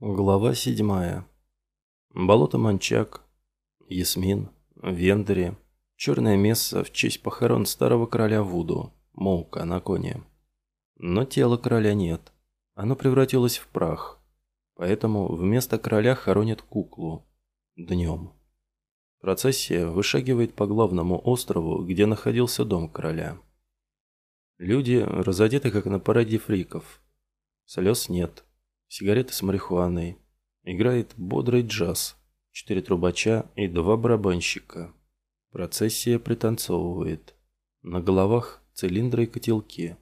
Глава седьмая. Болото Манчак, Ясмин, Вендери, черное место в честь похорон старого короля Вуду, Моука на коне. Но тела короля нет, оно превратилось в прах, поэтому вместо короля хоронят куклу, днем. Процессия вышагивает по главному острову, где находился дом короля. Люди разодеты как на параде фриков. Слез нет сигареты с марихуаной. Играет бодрый джаз. Четыре трубача и два барабанщика. Процессия пританцовывает. На головах цилиндры и котелки,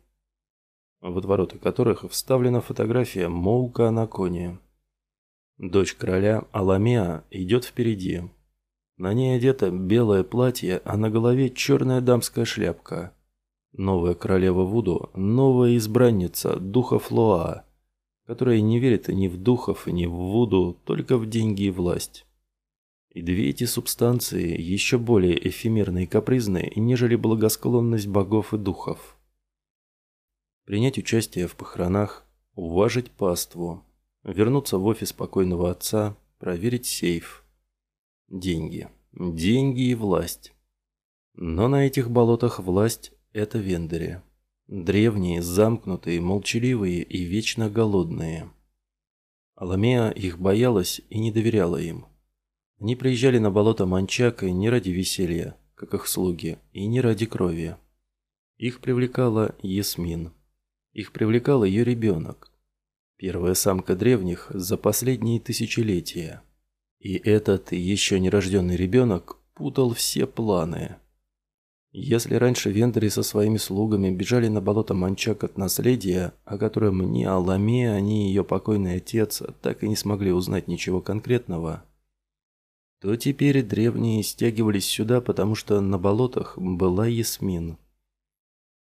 в отвороты которых вставлена фотография Моука на коне. Дочь короля Аламеа идет впереди. На ней одето белое платье, а на голове черная дамская шляпка. Новая королева Вуду, новая избранница духа Флоа, которая не верит ни в духов, ни в Вуду, только в деньги и власть. И две эти субстанции еще более эфемерны и капризны, нежели благосклонность богов и духов. Принять участие в похоронах, уважить паству, вернуться в офис покойного отца, проверить сейф. Деньги. Деньги и власть. Но на этих болотах власть – это вендори. Древние, замкнутые, молчаливые и вечно голодные. Аламея их боялась и не доверяла им. Они приезжали на болото Манчака не ради веселья, как их слуги, и не ради крови. Их привлекала Ясмин. Их привлекал ее ребенок. Первая самка древних за последние тысячелетия. И этот еще нерожденный ребенок путал все планы. Если раньше вендори со своими слугами бежали на болото Манчак от наследия, о котором ни Аламе, ни ее покойный отец так и не смогли узнать ничего конкретного, то теперь древние стягивались сюда, потому что на болотах была Ясмин.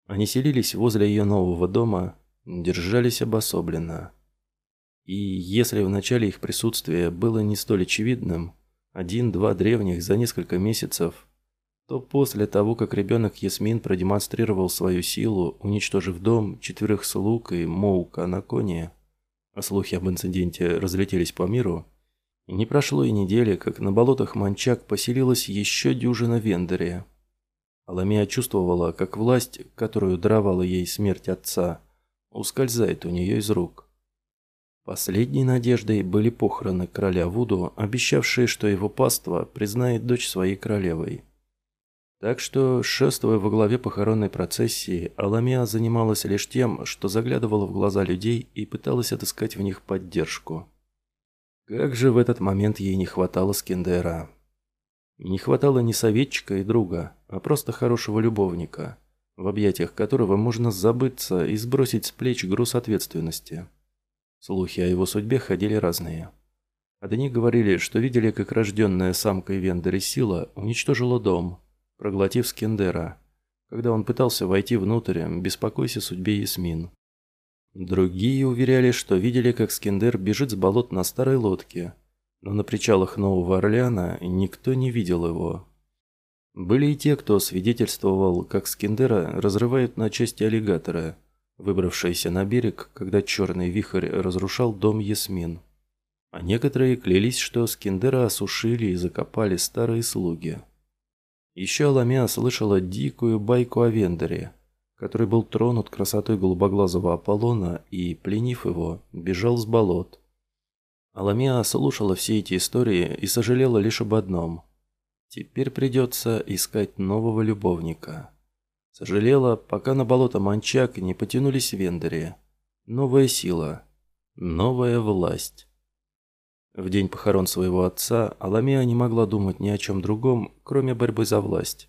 Они селились возле ее нового дома, держались обособленно. И если в начале их присутствия было не столь очевидным, один-два древних за несколько месяцев – то после того, как ребенок Ясмин продемонстрировал свою силу, уничтожив дом, четверых слуг и Моука на коне, а слухи об инциденте разлетелись по миру, не прошло и недели, как на болотах Манчак поселилась еще дюжина Вендерия. Аламия чувствовала, как власть, которую даровала ей смерть отца, ускользает у нее из рук. Последней надеждой были похороны короля Вуду, обещавшие, что его паства признает дочь своей королевой. Так что, шествуя во главе похоронной процессии, Аламия занималась лишь тем, что заглядывала в глаза людей и пыталась отыскать в них поддержку. Как же в этот момент ей не хватало Скендера. Не хватало ни советчика и друга, а просто хорошего любовника, в объятиях которого можно забыться и сбросить с плеч груз ответственности. Слухи о его судьбе ходили разные. Одни говорили, что видели, как рожденная самкой Вендери сила уничтожила дом, проглотив Скендера, когда он пытался войти внутрь, беспокоясь о судьбе Ясмин. Другие уверяли, что видели, как Скендер бежит с болот на старой лодке, но на причалах Нового Орлеана никто не видел его. Были и те, кто свидетельствовал, как Скендера разрывают на части аллигаторы, выбравшиеся на берег, когда черный вихрь разрушал дом Ясмин. А некоторые клялись, что Скендера осушили и закопали старые слуги. Еще Ламия слышала дикую байку о Вендере, который был тронут красотой голубоглазого Аполлона и, пленив его, бежал с болот. А Ламия слушала все эти истории и сожалела лишь об одном. Теперь придется искать нового любовника. Сожалела, пока на болото Манчак не потянулись Вендери. Новая сила, новая власть. В день похорон своего отца Аламия не могла думать ни о чем другом, кроме борьбы за власть.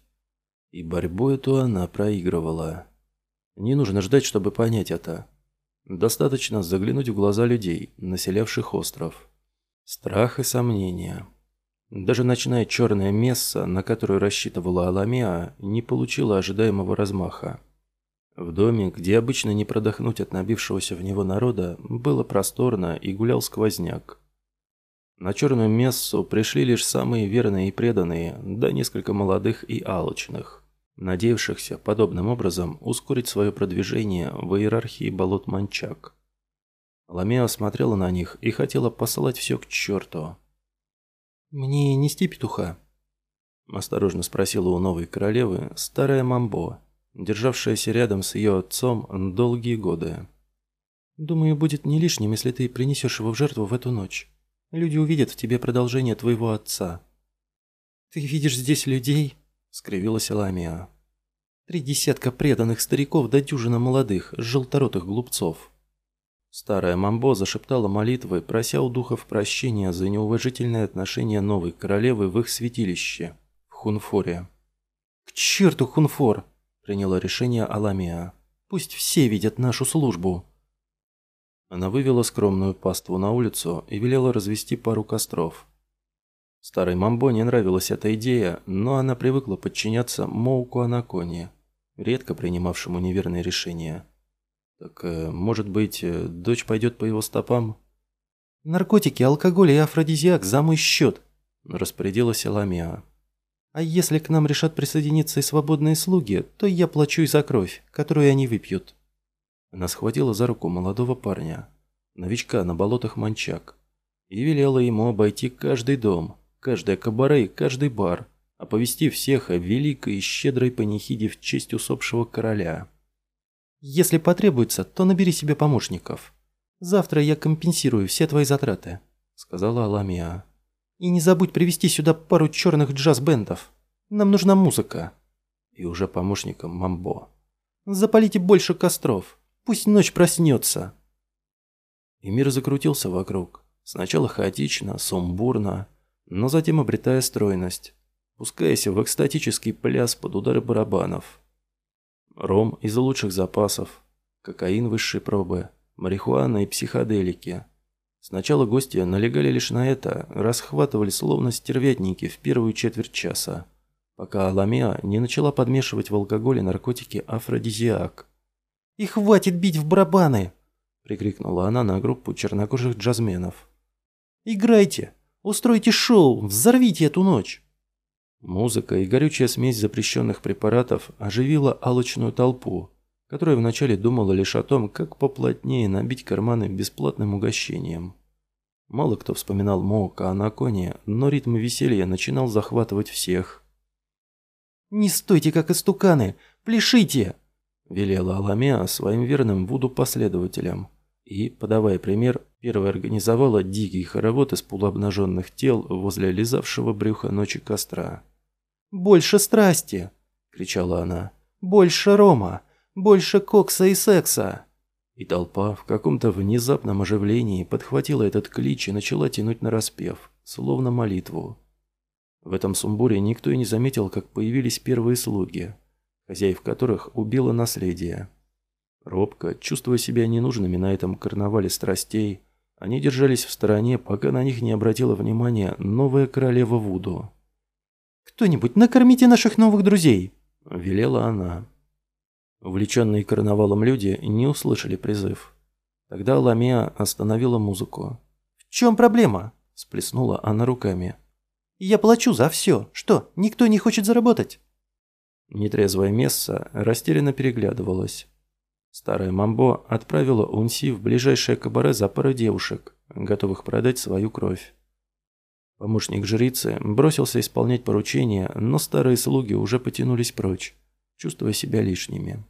И борьбу эту она проигрывала. Не нужно ждать, чтобы понять это. Достаточно заглянуть в глаза людей, населявших остров. Страх и сомнения. Даже ночная черная месса, на которую рассчитывала Аламия, не получила ожидаемого размаха. В доме, где обычно не продохнуть от набившегося в него народа, было просторно и гулял сквозняк. На черную мессу пришли лишь самые верные и преданные, да несколько молодых и алчных, надеявшихся подобным образом ускорить свое продвижение в иерархии болот Манчак. Ламеа смотрела на них и хотела послать все к черту. «Мне нести петуха?» Осторожно спросила у новой королевы старая Мамбо, державшаяся рядом с ее отцом долгие годы. «Думаю, будет не лишним, если ты принесешь его в жертву в эту ночь. Люди увидят в тебе продолжение твоего отца». «Ты видишь здесь людей?» – скривилась Ламия. «Три десятка преданных стариков до дюжина молодых, желторотых глупцов». Старая Мамбо зашептала молитвы, прося у духов прощения за неуважительное отношение новой королевы в их святилище, в Хунфоре. «К черту Хунфор!» – приняла решение Аламия. «Пусть все видят нашу службу!» Она вывела скромную паству на улицу и велела развести пару костров. Старой Мамбо не нравилась эта идея, но она привыкла подчиняться Моуку Анаконе, редко принимавшему неверные решения. Так, э, может быть, э, дочь пойдет по его стопам? Наркотики, алкоголь и афродизиак за мой счет, распорядилась Ламиа. А если к нам решат присоединиться и свободные слуги, то я плачу и за кровь, которую они выпьют. Она схватила за руку молодого парня, новичка на болотах Манчак, и велела ему обойти каждый дом, каждое кабаре и каждый бар, оповестив всех о великой и щедрой панихиде в честь усопшего короля. Если потребуется, то набери себе помощников. Завтра я компенсирую все твои затраты», — сказала Аламия. «И не забудь привести сюда пару черных джаз-бендов. Нам нужна музыка». И уже помощником Мамбо. «Запалите больше костров. Пусть ночь проснется». И мир закрутился вокруг. Сначала хаотично, сумбурно, но затем обретая стройность, пускаясь в экстатический пляс под удары барабанов. Ром из лучших запасов, кокаин высшей пробы, марихуана и психоделики. Сначала гости налегали лишь на это, расхватывали словно стервятники в первую четверть часа, пока Аламеа не начала подмешивать в алкоголь наркотики афродизиак. «И хватит бить в барабаны!» – прикрикнула она на группу чернокожих джазменов. «Играйте! Устройте шоу! Взорвите эту ночь!» Музыка и горючая смесь запрещенных препаратов оживила алочную толпу, которая вначале думала лишь о том, как поплотнее набить карманы бесплатным угощением. Мало кто вспоминал Моука Анаконе, но ритм веселья начинал захватывать всех. «Не стойте, как истуканы! Пляшите!» – велела Аламеа своим верным Вуду-последователям. И, подавая пример, первая организовала дикий хоровод из полуобнаженных тел возле лизавшего брюха ночи костра. «Больше страсти!» – кричала она. «Больше рома! Больше кокса и секса!» И толпа в каком-то внезапном оживлении подхватила этот клич и начала тянуть на распев, словно молитву. В этом сумбуре никто и не заметил, как появились первые слуги, хозяев которых убило наследие. Робко, чувствуя себя ненужными на этом карнавале страстей, они держались в стороне, пока на них не обратила внимания новая королева Вуду. «Кто-нибудь накормите наших новых друзей!» – велела она. Увлеченные карнавалом люди не услышали призыв. Тогда Ламия остановила музыку. «В чем проблема?» – сплеснула она руками. «Я плачу за все. Что, никто не хочет заработать?» Нетрезвая Месса растерянно переглядывалась. Старая Мамбо отправила Унси в ближайшее кабаре за пару девушек, готовых продать свою кровь. Помощник жрицы бросился исполнять поручения, но старые слуги уже потянулись прочь, чувствуя себя лишними.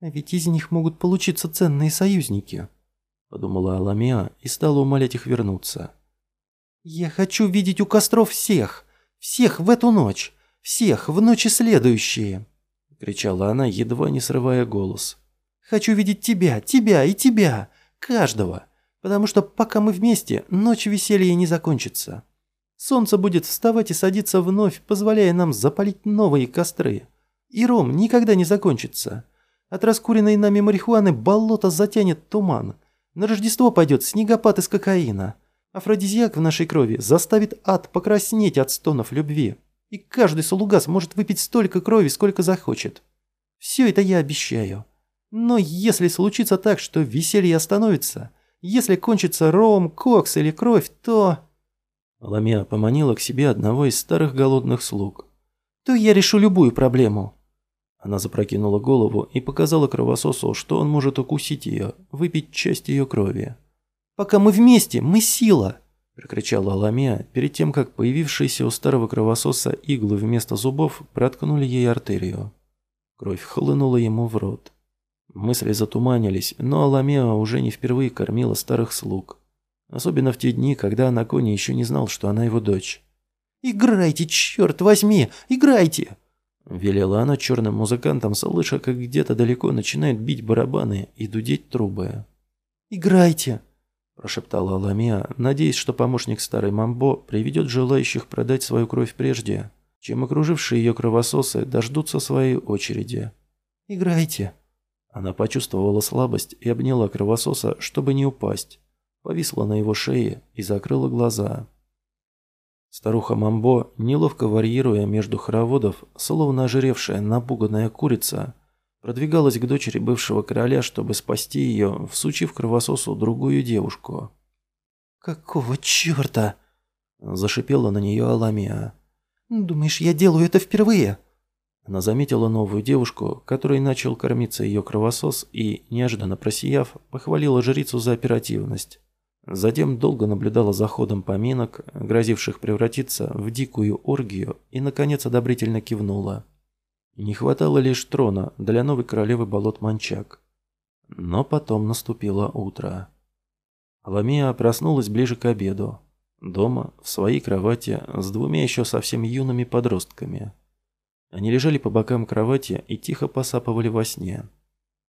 «А ведь из них могут получиться ценные союзники», – подумала Аламия и стала умолять их вернуться. «Я хочу видеть у костров всех, всех в эту ночь, всех в ночи следующие», – кричала она, едва не срывая голос. «Хочу видеть тебя, тебя и тебя, каждого, потому что пока мы вместе, ночь веселья не закончится». Солнце будет вставать и садиться вновь, позволяя нам запалить новые костры. И ром никогда не закончится. От раскуренной нами марихуаны болото затянет туман. На Рождество пойдет снегопад из кокаина. Афродизиак в нашей крови заставит ад покраснеть от стонов любви. И каждый слуга сможет выпить столько крови, сколько захочет. Все это я обещаю. Но если случится так, что веселье остановится, если кончится ром, кокс или кровь, то... Ламия поманила к себе одного из старых голодных слуг. «То я решу любую проблему». Она запрокинула голову и показала кровососу, что он может укусить ее, выпить часть ее крови, Пока мы вместе, мы сила!» – прокричала Аламия перед тем, как появившиеся у старого кровососа иглы вместо зубов проткнули ей артерию. Кровь хлынула ему в рот. Мысли затуманились, но Аламеа уже не впервые кормила старых слуг. Особенно в те дни, когда Анакони еще не знал, что она его дочь. «Играйте, черт возьми, играйте!» Велела она черным музыкантам, слыша, как где-то далеко начинают бить барабаны и дудеть трубы. «Играйте!» – прошептала Аламия, надеясь, что помощник старой Мамбо приведет желающих продать свою кровь прежде, чем окружившие ее кровососы дождутся своей очереди. «Играйте!» Она почувствовала слабость и обняла кровососа, чтобы не упасть. Повисла на его шее и закрыла глаза. Старуха Мамбо, неловко варьируя между хороводов, словно ожиревшая напуганная курица, продвигалась к дочери бывшего короля, чтобы спасти ее, всучив кровососу другую девушку. «Какого черта?» – зашипела на нее Аламия. «Думаешь, я делаю это впервые?» Она заметила новую девушку, которой начал кормиться ее кровосос и, неожиданно просияв, похвалила жрицу за оперативность. Затем долго наблюдала за ходом поминок, грозивших превратиться в дикую оргию, и, наконец, одобрительно кивнула. Не хватало лишь трона для новой королевы болот Манчак. Но потом наступило утро. Ламия проснулась ближе к обеду. Дома, в своей кровати, с двумя еще совсем юными подростками. Они лежали по бокам кровати и тихо посапывали во сне.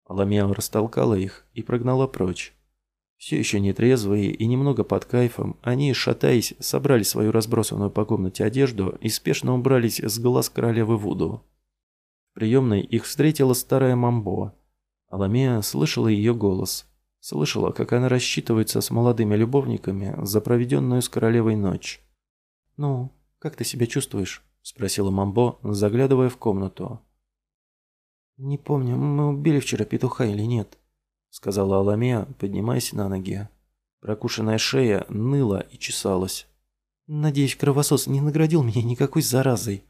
Ламия растолкала их и прогнала прочь. Все еще нетрезвые и немного под кайфом, они, шатаясь, собрали свою разбросанную по комнате одежду и спешно убрались с глаз королевы Вуду. Приемной их встретила старая Мамбо. Аламея слышала ее голос. Слышала, как она рассчитывается с молодыми любовниками за проведенную с королевой ночь. «Ну, как ты себя чувствуешь?» – спросила Мамбо, заглядывая в комнату. «Не помню, мы убили вчера петуха или нет?» — сказала Аламия, поднимаясь на ноги. Прокушенная шея ныла и чесалась. «Надеюсь, кровосос не наградил меня никакой заразой», —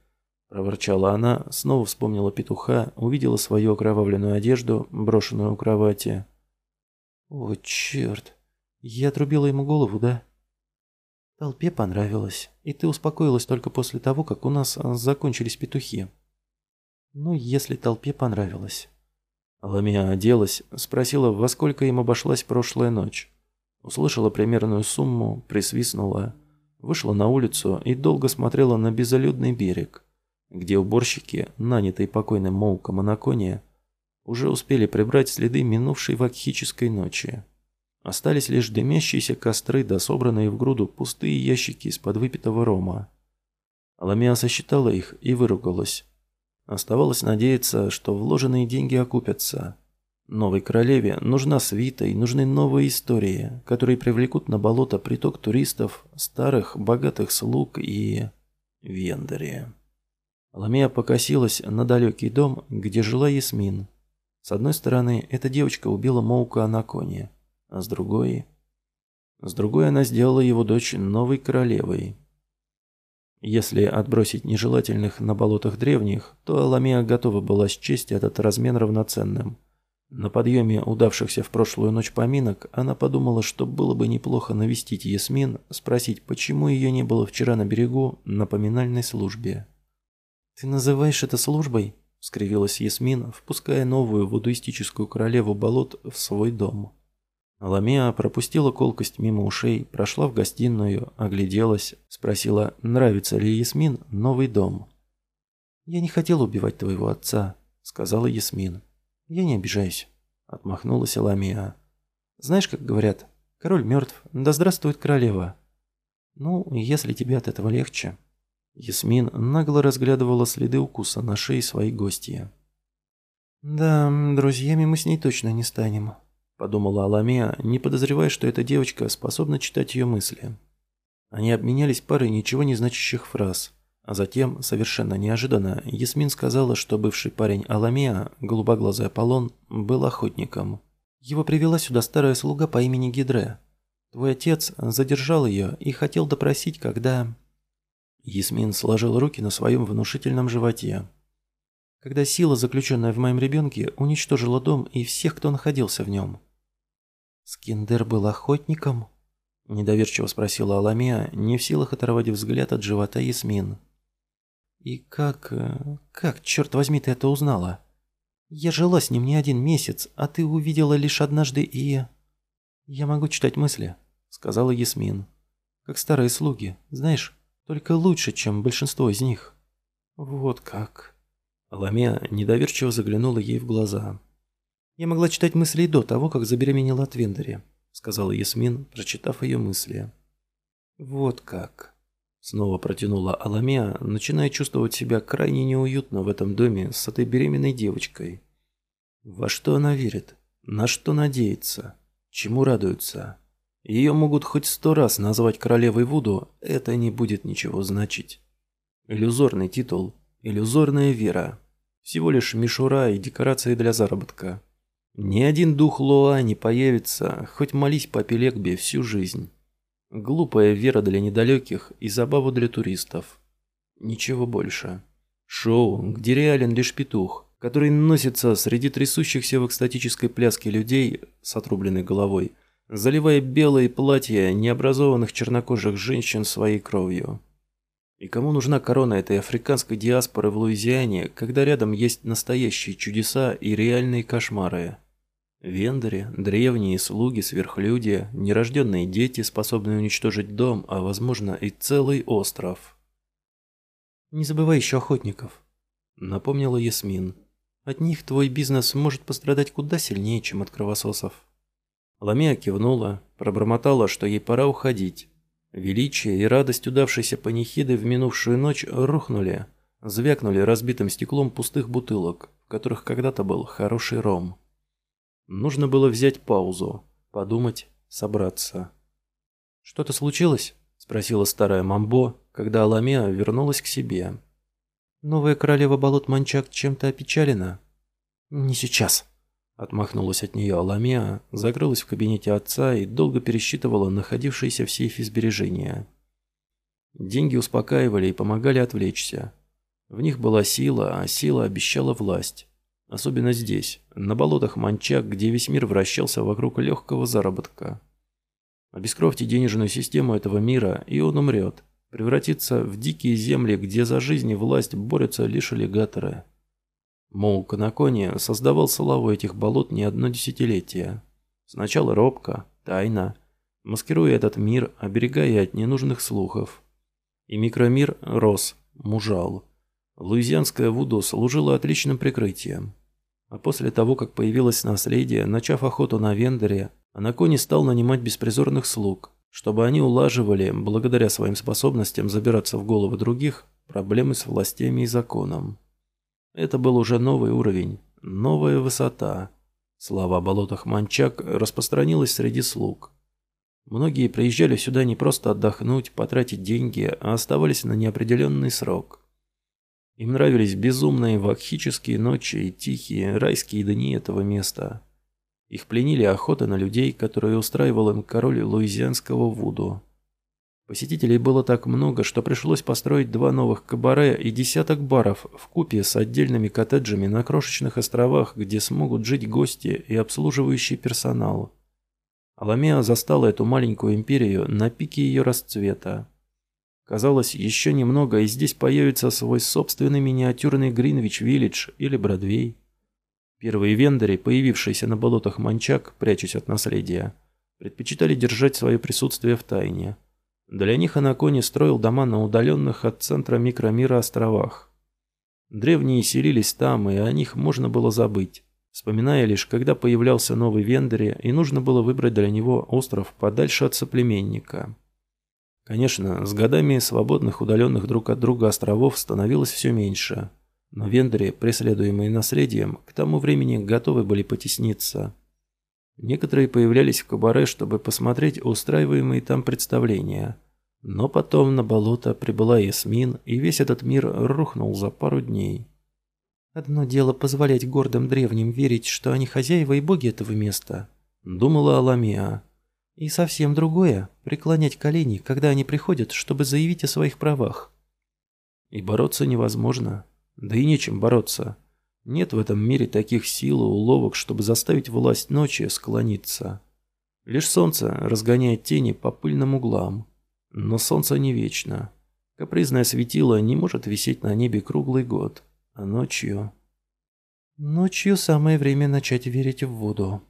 проворчала она, снова вспомнила петуха, увидела свою окровавленную одежду, брошенную у кровати. «О, черт! Я отрубила ему голову, да?» «Толпе понравилось, и ты успокоилась только после того, как у нас закончились петухи». «Ну, если толпе понравилось». Ламия оделась, спросила, во сколько им обошлась прошлая ночь. Услышала примерную сумму, присвистнула, вышла на улицу и долго смотрела на безлюдный берег, где уборщики, нанятые покойным Моуком Анакония, уже успели прибрать следы минувшей вакхической ночи. Остались лишь дымящиеся костры да собранные в груду пустые ящики из-под выпитого рома. Ламия сосчитала их и выругалась. Оставалось надеяться, что вложенные деньги окупятся. Новой королеве нужна свита и нужны новые истории, которые привлекут на болото приток туристов, старых, богатых слуг и... Вендори. Ламия покосилась на далекий дом, где жила Ясмин. С одной стороны, эта девочка убила Моука Анакони, а с другой... С другой она сделала его дочь новой королевой, если отбросить нежелательных на болотах древних, то Аламия готова была счесть этот размен равноценным. На подъеме удавшихся в прошлую ночь поминок она подумала, что было бы неплохо навестить Ясмин, спросить, почему ее не было вчера на берегу на поминальной службе. «Ты называешь это службой?» – скривилась Ясмин, впуская новую вудуистическую королеву болот в свой дом. Ламия пропустила колкость мимо ушей, прошла в гостиную, огляделась, спросила, нравится ли Ясмин новый дом. «Я не хотела убивать твоего отца», — сказала Ясмин. «Я не обижаюсь», — отмахнулась Ламия. «Знаешь, как говорят, король мертв, да здравствует королева». «Ну, если тебе от этого легче». Ясмин нагло разглядывала следы укуса на шее своей гостья. «Да, друзьями мы с ней точно не станем», подумала Аламия, не подозревая, что эта девочка способна читать ее мысли. Они обменялись парой ничего не значащих фраз, а затем, совершенно неожиданно, Ясмин сказала, что бывший парень Аламия, голубоглазый Аполлон, был охотником. Его привела сюда старая слуга по имени Гидре. Твой отец задержал ее и хотел допросить, когда... Ясмин сложил руки на своем внушительном животе. Когда сила, заключенная в моем ребенке, уничтожила дом и всех, кто находился в нем. Скиндер был охотником? Недоверчиво спросила Аламия, не в силах оторвать взгляд от живота Ясмин. И как... Э, как, черт возьми, ты это узнала? Я жила с ним не один месяц, а ты увидела лишь однажды и... Я могу читать мысли, сказала Ясмин. Как старые слуги, знаешь, только лучше, чем большинство из них. Вот как. Ламия недоверчиво заглянула ей в глаза. «Я могла читать мысли до того, как забеременела от Вендери», сказала Ясмин, прочитав ее мысли. «Вот как». Снова протянула Аламия, начиная чувствовать себя крайне неуютно в этом доме с этой беременной девочкой. Во что она верит? На что надеется? Чему радуется? Ее могут хоть сто раз назвать королевой Вуду, это не будет ничего значить. Иллюзорный титул, иллюзорная вера. Всего лишь мишура и декорации для заработка. Ни один дух Лоа не появится, хоть молись по Пелегбе всю жизнь. Глупая вера для недалеких и забава для туристов. Ничего больше. Шоу, где реален лишь петух, который носится среди трясущихся в экстатической пляске людей с отрубленной головой, заливая белые платья необразованных чернокожих женщин своей кровью. И кому нужна корона этой африканской диаспоры в Луизиане, когда рядом есть настоящие чудеса и реальные кошмары? Вендори, древние слуги, сверхлюди, нерожденные дети, способные уничтожить дом, а возможно и целый остров. «Не забывай еще охотников», — напомнила Ясмин. «От них твой бизнес может пострадать куда сильнее, чем от кровососов». Ламия кивнула, пробормотала, что ей пора уходить. Величие и радость удавшейся панихиды в минувшую ночь рухнули, звякнули разбитым стеклом пустых бутылок, в которых когда-то был хороший ром. Нужно было взять паузу, подумать, собраться. «Что-то случилось?» – спросила старая Мамбо, когда Аламеа вернулась к себе. «Новая королева болот Манчак чем-то опечалена?» «Не сейчас», Отмахнулась от нее Аламеа, закрылась в кабинете отца и долго пересчитывала находившиеся в сейфе сбережения. Деньги успокаивали и помогали отвлечься. В них была сила, а сила обещала власть. Особенно здесь, на болотах Манчак, где весь мир вращался вокруг легкого заработка. Обескровьте денежную систему этого мира, и он умрет. Превратится в дикие земли, где за жизнь и власть борются лишь аллигаторы. Мол, Канакони создавал славу этих болот не одно десятилетие. Сначала робко, тайно, маскируя этот мир, оберегая от ненужных слухов. И микромир рос, мужал. Луизианская Вуду служила отличным прикрытием. А после того, как появилось наследие, начав охоту на Вендере, Анакони стал нанимать беспризорных слуг, чтобы они улаживали, благодаря своим способностям забираться в головы других, проблемы с властями и законом. Это был уже новый уровень, новая высота. Слава о болотах Манчак распространилась среди слуг. Многие приезжали сюда не просто отдохнуть, потратить деньги, а оставались на неопределенный срок. Им нравились безумные вакхические ночи и тихие райские дни этого места. Их пленили охота на людей, которые устраивал им король луизианского Вуду. Посетителей было так много, что пришлось построить два новых кабаре и десяток баров в купе с отдельными коттеджами на крошечных островах, где смогут жить гости и обслуживающий персонал. Аламеа застала эту маленькую империю на пике ее расцвета. Казалось, еще немного, и здесь появится свой собственный миниатюрный Гринвич-Виллидж или Бродвей. Первые вендори, появившиеся на болотах Манчак, прячась от наследия, предпочитали держать свое присутствие в тайне – для них Анакони строил дома на удаленных от центра микромира островах. Древние селились там, и о них можно было забыть, вспоминая лишь, когда появлялся новый Вендере, и нужно было выбрать для него остров подальше от соплеменника. Конечно, с годами свободных удаленных друг от друга островов становилось все меньше, но Вендере, преследуемые наследием, к тому времени готовы были потесниться. Некоторые появлялись в кабаре, чтобы посмотреть устраиваемые там представления. Но потом на болото прибыла Ясмин, и весь этот мир рухнул за пару дней. «Одно дело позволять гордым древним верить, что они хозяева и боги этого места», — думала Аламия. «И совсем другое — преклонять колени, когда они приходят, чтобы заявить о своих правах». И бороться невозможно. Да и нечем бороться. Нет в этом мире таких сил и уловок, чтобы заставить власть ночи склониться. Лишь солнце разгоняет тени по пыльным углам. Но солнце не вечно. Капризное светило не может висеть на небе круглый год. А ночью... Ночью самое время начать верить в воду.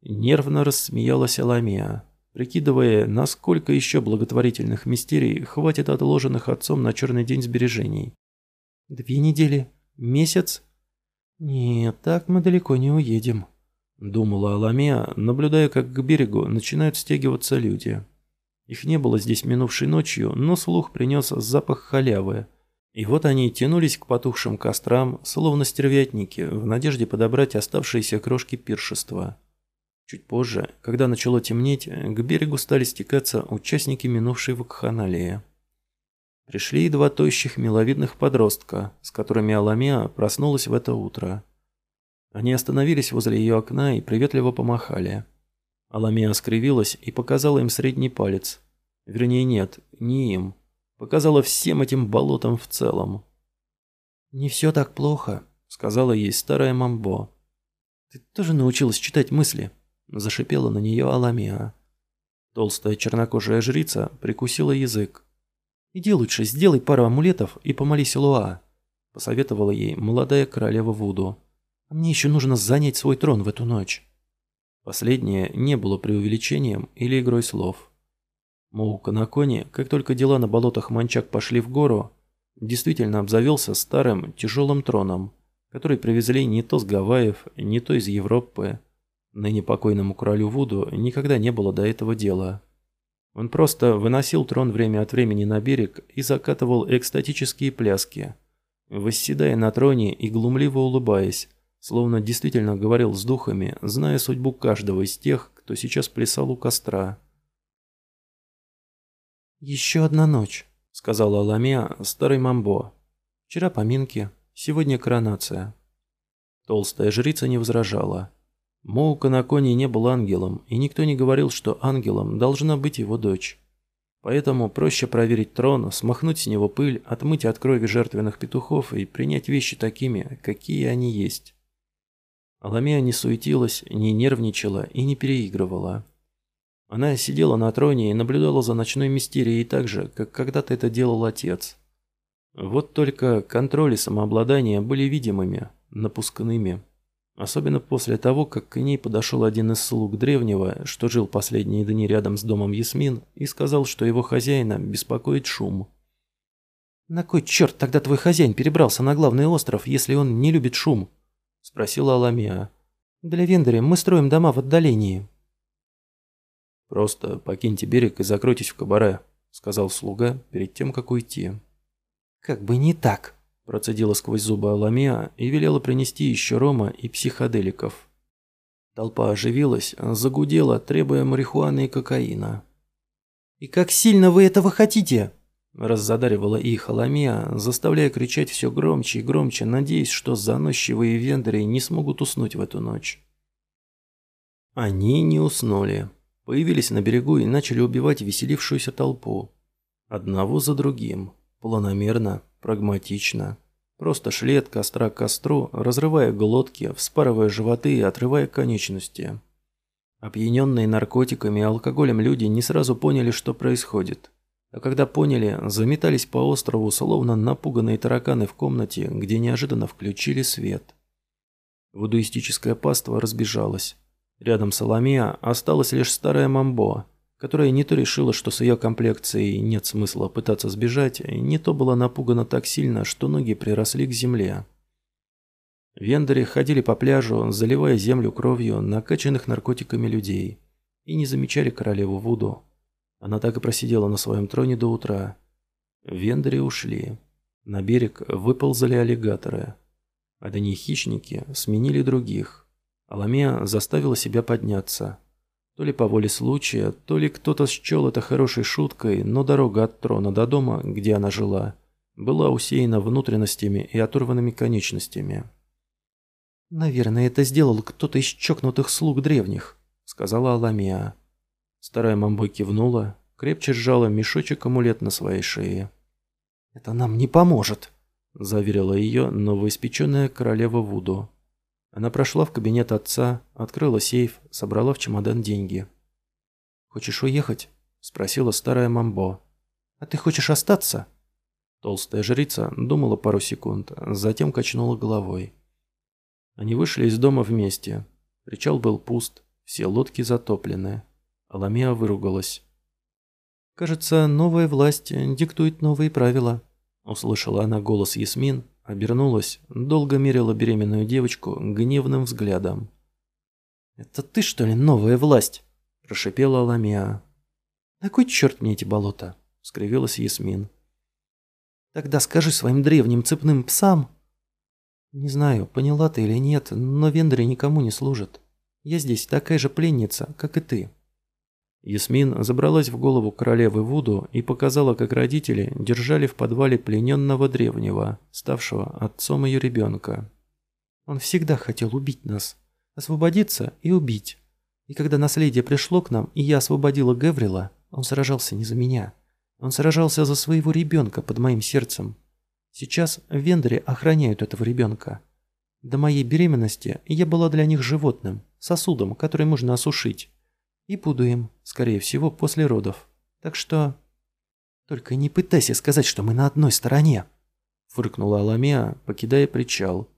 Нервно рассмеялась Аламия, прикидывая, насколько еще благотворительных мистерий хватит отложенных отцом на черный день сбережений. Две недели? Месяц? Нет, так мы далеко не уедем. Думала Аламия, наблюдая, как к берегу начинают стягиваться люди. Их не было здесь минувшей ночью, но слух принес запах халявы. И вот они тянулись к потухшим кострам, словно стервятники, в надежде подобрать оставшиеся крошки пиршества. Чуть позже, когда начало темнеть, к берегу стали стекаться участники минувшей вакханалии. Пришли и два тощих миловидных подростка, с которыми Аламия проснулась в это утро. Они остановились возле ее окна и приветливо помахали. Аламия скривилась и показала им средний палец. Вернее, нет, не им. Показала всем этим болотам в целом. «Не все так плохо», — сказала ей старая Мамбо. «Ты тоже научилась читать мысли?» Зашипела на нее Аламия. Толстая чернокожая жрица прикусила язык. «Иди лучше, сделай пару амулетов и помолись Луа», – посоветовала ей молодая королева Вуду. «А мне еще нужно занять свой трон в эту ночь». Последнее не было преувеличением или игрой слов. Моука на коне, как только дела на болотах Манчак пошли в гору, действительно обзавелся старым тяжелым троном, который привезли не то с Гавайев, не то из Европы, Ныне покойному королю Вуду никогда не было до этого дела. Он просто выносил трон время от времени на берег и закатывал экстатические пляски, восседая на троне и глумливо улыбаясь, словно действительно говорил с духами, зная судьбу каждого из тех, кто сейчас плясал у костра. «Еще одна ночь», — сказала Ламия старый Мамбо. «Вчера поминки, сегодня коронация». Толстая жрица не возражала. Моука на коне не был ангелом, и никто не говорил, что ангелом должна быть его дочь. Поэтому проще проверить трон, смахнуть с него пыль, отмыть от крови жертвенных петухов и принять вещи такими, какие они есть. Аламея не суетилась, не нервничала и не переигрывала. Она сидела на троне и наблюдала за ночной мистерией так же, как когда-то это делал отец. Вот только контроль и самообладание были видимыми, напускными. Особенно после того, как к ней подошел один из слуг древнего, что жил последние дни рядом с домом Ясмин, и сказал, что его хозяина беспокоит шум. «На кой черт тогда твой хозяин перебрался на главный остров, если он не любит шум?» – спросила Аламия. «Для Вендери мы строим дома в отдалении». «Просто покиньте берег и закройтесь в кабаре», – сказал слуга перед тем, как уйти. «Как бы не так», Процедила сквозь зубы Аламия и велела принести еще рома и психоделиков. Толпа оживилась, загудела, требуя марихуаны и кокаина. «И как сильно вы этого хотите?» Раззадаривала их Аламия, заставляя кричать все громче и громче, надеясь, что заносчивые вендоры не смогут уснуть в эту ночь. Они не уснули. Появились на берегу и начали убивать веселившуюся толпу. Одного за другим, планомерно, Прагматично. Просто шли от костра к костру, разрывая глотки, вспарывая животы и отрывая конечности. Опьяненные наркотиками и алкоголем люди не сразу поняли, что происходит. А когда поняли, заметались по острову, словно напуганные тараканы в комнате, где неожиданно включили свет. Вудуистическое паство разбежалось. Рядом с Аламия осталась лишь старая Мамбо – которая не то решила, что с ее комплекцией нет смысла пытаться сбежать, не то была напугана так сильно, что ноги приросли к земле. Вендори ходили по пляжу, заливая землю кровью накачанных наркотиками людей, и не замечали королеву Вуду. Она так и просидела на своем троне до утра. Вендори ушли. На берег выползали аллигаторы. Одни хищники сменили других. Аламия заставила себя подняться. То ли по воле случая, то ли кто-то счел это хорошей шуткой, но дорога от трона до дома, где она жила, была усеяна внутренностями и оторванными конечностями. «Наверное, это сделал кто-то из чокнутых слуг древних», — сказала Аламия. Старая мамбой кивнула, крепче сжала мешочек амулет на своей шее. «Это нам не поможет», — заверила ее новоиспеченная королева Вуду. Она прошла в кабинет отца, открыла сейф, собрала в чемодан деньги. «Хочешь уехать?» – спросила старая Мамбо. «А ты хочешь остаться?» Толстая жрица думала пару секунд, затем качнула головой. Они вышли из дома вместе. Причал был пуст, все лодки затоплены. Аламия выругалась. «Кажется, новая власть диктует новые правила», – услышала она голос Ясмин, обернулась, долго мерила беременную девочку гневным взглядом. «Это ты, что ли, новая власть?» – прошипела Аламия. «На кой черт мне эти болота?» – скривилась Ясмин. «Тогда скажи своим древним цепным псам...» «Не знаю, поняла ты или нет, но вендоры никому не служат. Я здесь такая же пленница, как и ты». Ясмин забралась в голову королевы Вуду и показала, как родители держали в подвале плененного древнего, ставшего отцом ее ребенка. «Он всегда хотел убить нас, освободиться и убить. И когда наследие пришло к нам, и я освободила Геврила, он сражался не за меня. Он сражался за своего ребенка под моим сердцем. Сейчас в Вендере охраняют этого ребенка. До моей беременности я была для них животным, сосудом, который можно осушить. И буду им, скорее всего, после родов. Так что... Только не пытайся сказать, что мы на одной стороне. Фыркнула Аламия, покидая причал.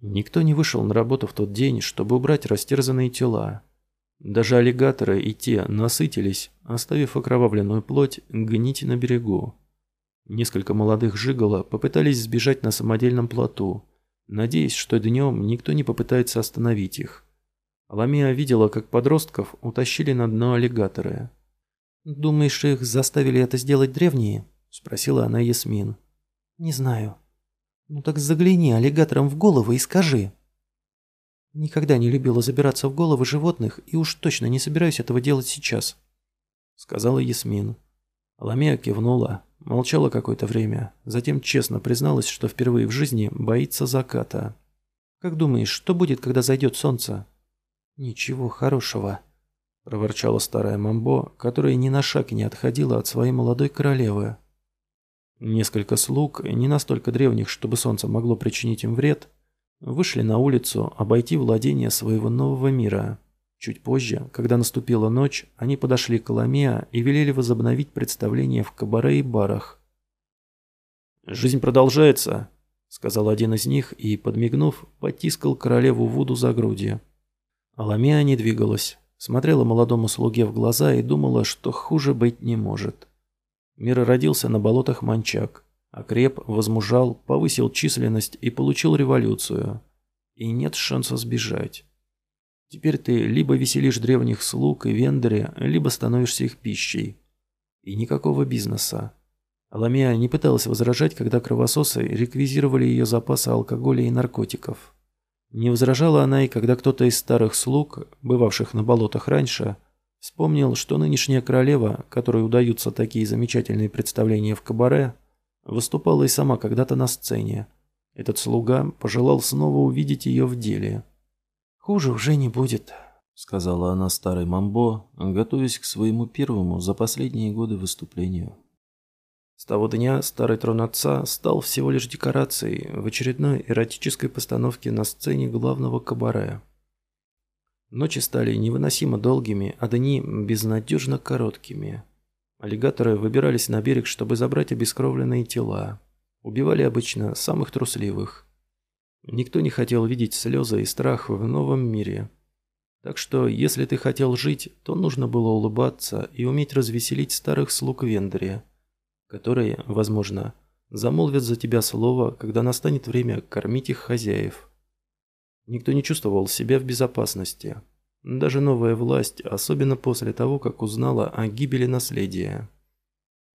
Никто не вышел на работу в тот день, чтобы убрать растерзанные тела. Даже аллигаторы и те насытились, оставив окровавленную плоть гнить на берегу. Несколько молодых жиголо попытались сбежать на самодельном плоту, надеясь, что днем никто не попытается остановить их. Ламия видела, как подростков утащили на дно аллигаторы. «Думаешь, их заставили это сделать древние?» – спросила она Ясмин. «Не знаю». «Ну так загляни аллигаторам в голову и скажи». «Никогда не любила забираться в головы животных и уж точно не собираюсь этого делать сейчас», – сказала Ясмин. Ламия кивнула, молчала какое-то время, затем честно призналась, что впервые в жизни боится заката. «Как думаешь, что будет, когда зайдет солнце?» «Ничего хорошего», – проворчала старая Мамбо, которая ни на шаг не отходила от своей молодой королевы. Несколько слуг, не настолько древних, чтобы солнце могло причинить им вред, вышли на улицу обойти владение своего нового мира. Чуть позже, когда наступила ночь, они подошли к Ламеа и велели возобновить представление в кабаре и барах. «Жизнь продолжается», — сказал один из них и, подмигнув, потискал королеву Вуду за груди. Аламия не двигалась, смотрела молодому слуге в глаза и думала, что хуже быть не может. Мир родился на болотах Манчак, окреп, возмужал, повысил численность и получил революцию. И нет шанса сбежать. Теперь ты либо веселишь древних слуг и вендоре, либо становишься их пищей. И никакого бизнеса. Аламия не пыталась возражать, когда кровососы реквизировали ее запасы алкоголя и наркотиков. Не возражала она и когда кто-то из старых слуг, бывавших на болотах раньше, вспомнил, что нынешняя королева, которой удаются такие замечательные представления в кабаре, выступала и сама когда-то на сцене. Этот слуга пожелал снова увидеть ее в деле. «Хуже уже не будет», — сказала она старой Мамбо, готовясь к своему первому за последние годы выступлению. С того дня старый трон отца стал всего лишь декорацией в очередной эротической постановке на сцене главного кабаре. Ночи стали невыносимо долгими, а дни безнадежно короткими. Аллигаторы выбирались на берег, чтобы забрать обескровленные тела. Убивали обычно самых трусливых. Никто не хотел видеть слезы и страх в новом мире. Так что, если ты хотел жить, то нужно было улыбаться и уметь развеселить старых слуг Вендория – которые, возможно, замолвят за тебя слово, когда настанет время кормить их хозяев. Никто не чувствовал себя в безопасности. Даже новая власть, особенно после того, как узнала о гибели наследия.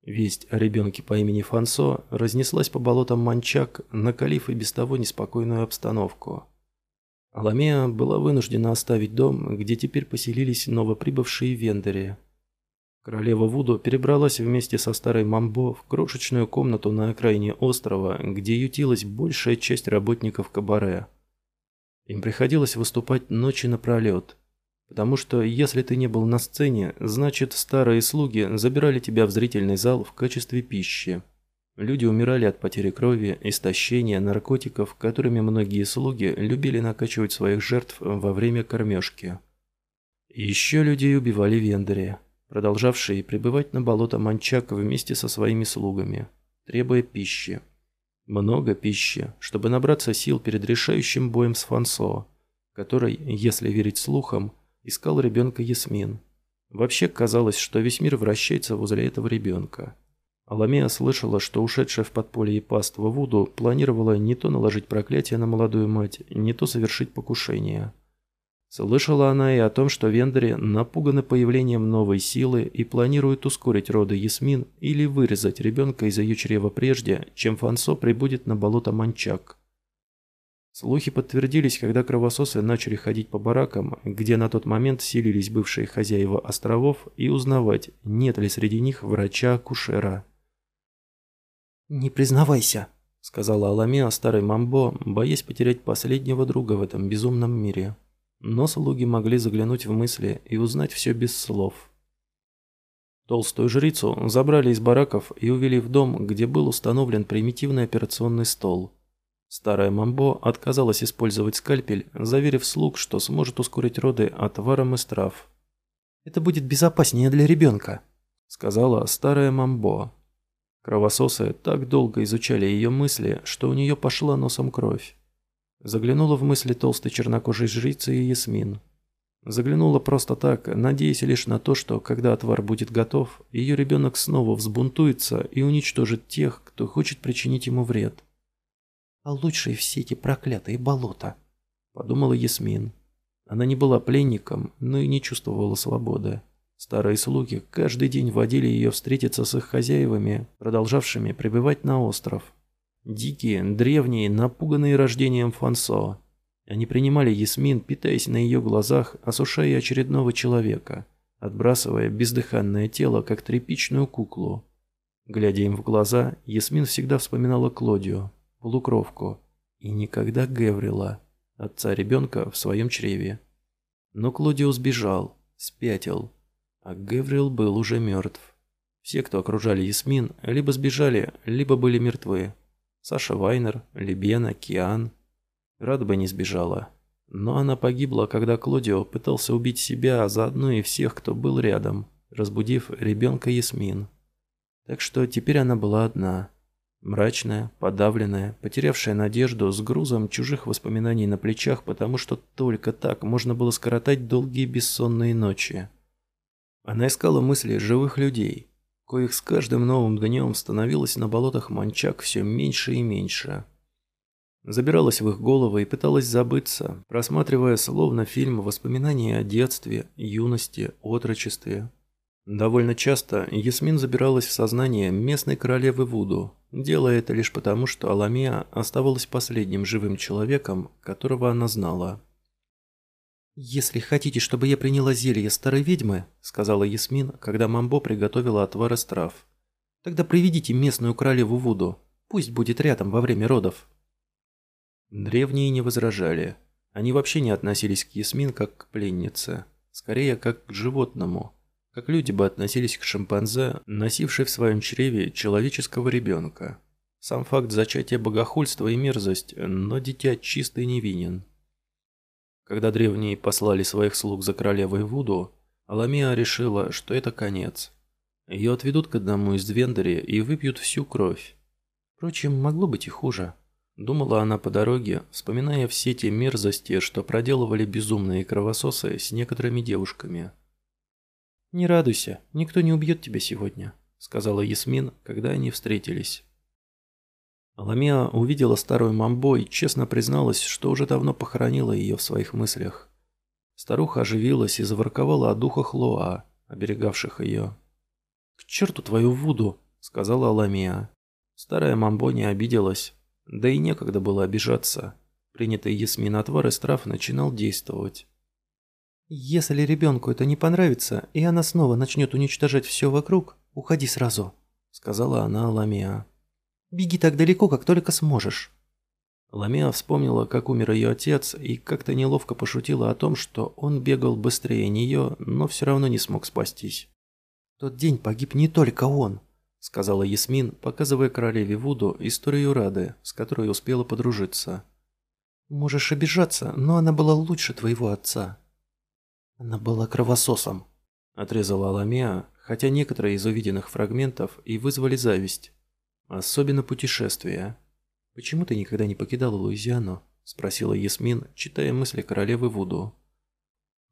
Весть о ребенке по имени Фансо разнеслась по болотам Манчак, накалив и без того неспокойную обстановку. Аламея была вынуждена оставить дом, где теперь поселились новоприбывшие вендори – Королева Вуду перебралась вместе со старой Мамбо в крошечную комнату на окраине острова, где ютилась большая часть работников кабаре. Им приходилось выступать ночи напролет, потому что если ты не был на сцене, значит старые слуги забирали тебя в зрительный зал в качестве пищи. Люди умирали от потери крови, истощения, наркотиков, которыми многие слуги любили накачивать своих жертв во время кормежки. Еще людей убивали вендори, продолжавшие пребывать на болото Манчак вместе со своими слугами, требуя пищи. Много пищи, чтобы набраться сил перед решающим боем с Фансо, который, если верить слухам, искал ребенка Ясмин. Вообще казалось, что весь мир вращается возле этого ребенка. Аламея слышала, что ушедшая в подполье и паства Вуду планировала не то наложить проклятие на молодую мать, не то совершить покушение. Слышала она и о том, что вендори напуганы появлением новой силы и планируют ускорить роды Ясмин или вырезать ребенка из ее чрева прежде, чем Фансо прибудет на болото Манчак. Слухи подтвердились, когда кровососы начали ходить по баракам, где на тот момент селились бывшие хозяева островов, и узнавать, нет ли среди них врача-акушера. «Не признавайся», — сказала Аламеа старой Мамбо, боясь потерять последнего друга в этом безумном мире но слуги могли заглянуть в мысли и узнать все без слов. Толстую жрицу забрали из бараков и увели в дом, где был установлен примитивный операционный стол. Старая Мамбо отказалась использовать скальпель, заверив слуг, что сможет ускорить роды отваром из трав. «Это будет безопаснее для ребенка», — сказала старая Мамбо. Кровососы так долго изучали ее мысли, что у нее пошла носом кровь. Заглянула в мысли толстой чернокожей жрицы и Ясмин. Заглянула просто так, надеясь лишь на то, что, когда отвар будет готов, ее ребенок снова взбунтуется и уничтожит тех, кто хочет причинить ему вред. «А лучше все эти проклятые болота», — подумала Ясмин. Она не была пленником, но и не чувствовала свободы. Старые слуги каждый день водили ее встретиться с их хозяевами, продолжавшими пребывать на остров. Дикие, древние, напуганные рождением Фансо. Они принимали Ясмин, питаясь на ее глазах, осушая очередного человека, отбрасывая бездыханное тело, как тряпичную куклу. Глядя им в глаза, Ясмин всегда вспоминала Клодию, полукровку, и никогда Геврила, отца ребенка в своем чреве. Но Клодио сбежал, спятил, а Геврил был уже мертв. Все, кто окружали Ясмин, либо сбежали, либо были мертвы. Саша Вайнер, Лебена, Киан. Рад бы не сбежала. Но она погибла, когда Клодио пытался убить себя, а заодно и всех, кто был рядом, разбудив ребенка Ясмин. Так что теперь она была одна. Мрачная, подавленная, потерявшая надежду, с грузом чужих воспоминаний на плечах, потому что только так можно было скоротать долгие бессонные ночи. Она искала мысли живых людей, коих с каждым новым днем становилось на болотах Манчак все меньше и меньше. Забиралась в их головы и пыталась забыться, просматривая словно фильм воспоминания о детстве, юности, отрочестве. Довольно часто Ясмин забиралась в сознание местной королевы Вуду, делая это лишь потому, что Аламия оставалась последним живым человеком, которого она знала. «Если хотите, чтобы я приняла зелье старой ведьмы», — сказала Ясмин, когда Мамбо приготовила отвар из трав, — «тогда приведите местную королеву Вуду. Пусть будет рядом во время родов». Древние не возражали. Они вообще не относились к Ясмин как к пленнице, скорее как к животному, как люди бы относились к шимпанзе, носившей в своем чреве человеческого ребенка. Сам факт зачатия богохульства и мерзость, но дитя чистый невинен. Когда древние послали своих слуг за королевой Вуду, Аламия решила, что это конец. Ее отведут к одному из Двендери и выпьют всю кровь. Впрочем, могло быть и хуже. Думала она по дороге, вспоминая все те мерзости, что проделывали безумные кровососы с некоторыми девушками. «Не радуйся, никто не убьет тебя сегодня», — сказала Ясмин, когда они встретились. Ламия увидела старую Мамбо и честно призналась, что уже давно похоронила ее в своих мыслях. Старуха оживилась и заворковала о духах Лоа, оберегавших ее. «К черту твою Вуду!» — сказала Аламия. Старая Мамбо не обиделась, да и некогда было обижаться. Принятый Ясмин отвар из трав начинал действовать. «Если ребенку это не понравится, и она снова начнет уничтожать все вокруг, уходи сразу», — сказала она Аламия. Беги так далеко, как только сможешь». Ламия вспомнила, как умер ее отец, и как-то неловко пошутила о том, что он бегал быстрее нее, но все равно не смог спастись. «Тот день погиб не только он», — сказала Ясмин, показывая королеве Вуду историю Рады, с которой успела подружиться. «Можешь обижаться, но она была лучше твоего отца». Она была кровососом, отрезала Аламеа, хотя некоторые из увиденных фрагментов и вызвали зависть. Особенно путешествия. «Почему ты никогда не покидала Луизиану?» – спросила Ясмин, читая мысли королевы Вуду.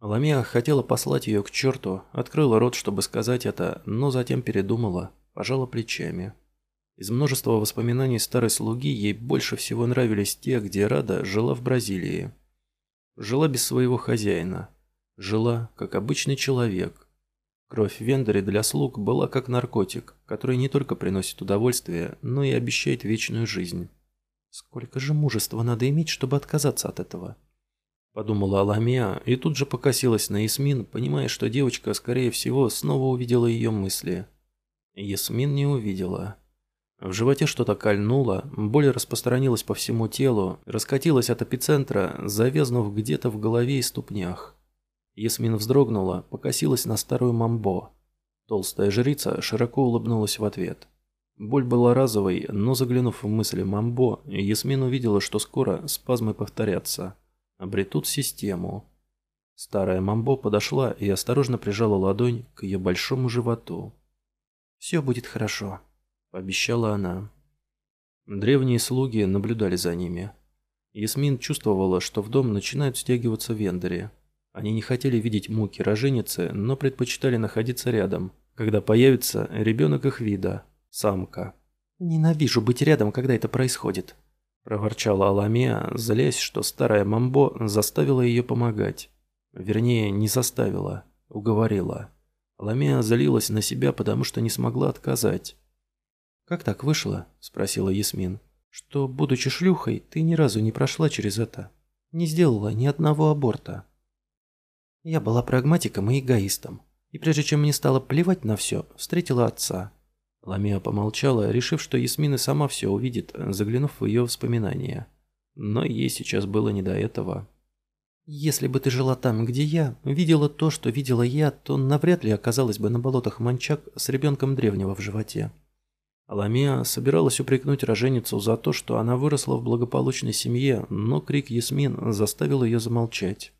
Ламия хотела послать ее к черту, открыла рот, чтобы сказать это, но затем передумала, пожала плечами. Из множества воспоминаний старой слуги ей больше всего нравились те, где Рада жила в Бразилии. Жила без своего хозяина. Жила, как обычный человек. Кровь Вендери для слуг была как наркотик, который не только приносит удовольствие, но и обещает вечную жизнь. Сколько же мужества надо иметь, чтобы отказаться от этого? Подумала Аламия и тут же покосилась на Ясмин, понимая, что девочка, скорее всего, снова увидела ее мысли. Ясмин не увидела. В животе что-то кольнуло, боль распространилась по всему телу, раскатилась от эпицентра, завязнув где-то в голове и ступнях. Ясмин вздрогнула, покосилась на старую мамбо. Толстая жрица широко улыбнулась в ответ. Боль была разовой, но заглянув в мысли Мамбо, Ясмин увидела, что скоро спазмы повторятся. Обретут систему. Старая Мамбо подошла и осторожно прижала ладонь к ее большому животу. «Все будет хорошо», — пообещала она. Древние слуги наблюдали за ними. Ясмин чувствовала, что в дом начинают стягиваться вендори. Они не хотели видеть муки роженицы, но предпочитали находиться рядом, когда появится ребенок их вида, самка. «Ненавижу быть рядом, когда это происходит», – проворчала Аламия, злясь, что старая Мамбо заставила ее помогать. Вернее, не заставила, уговорила. Аламия злилась на себя, потому что не смогла отказать. «Как так вышло?» – спросила Ясмин. «Что, будучи шлюхой, ты ни разу не прошла через это? Не сделала ни одного аборта?» Я была прагматиком и эгоистом. И прежде чем мне стало плевать на все, встретила отца. Ламия помолчала, решив, что Ясмина сама все увидит, заглянув в ее воспоминания. Но ей сейчас было не до этого. «Если бы ты жила там, где я, видела то, что видела я, то навряд ли оказалась бы на болотах Манчак с ребенком древнего в животе». Аламия собиралась упрекнуть роженицу за то, что она выросла в благополучной семье, но крик Ясмин заставил ее замолчать.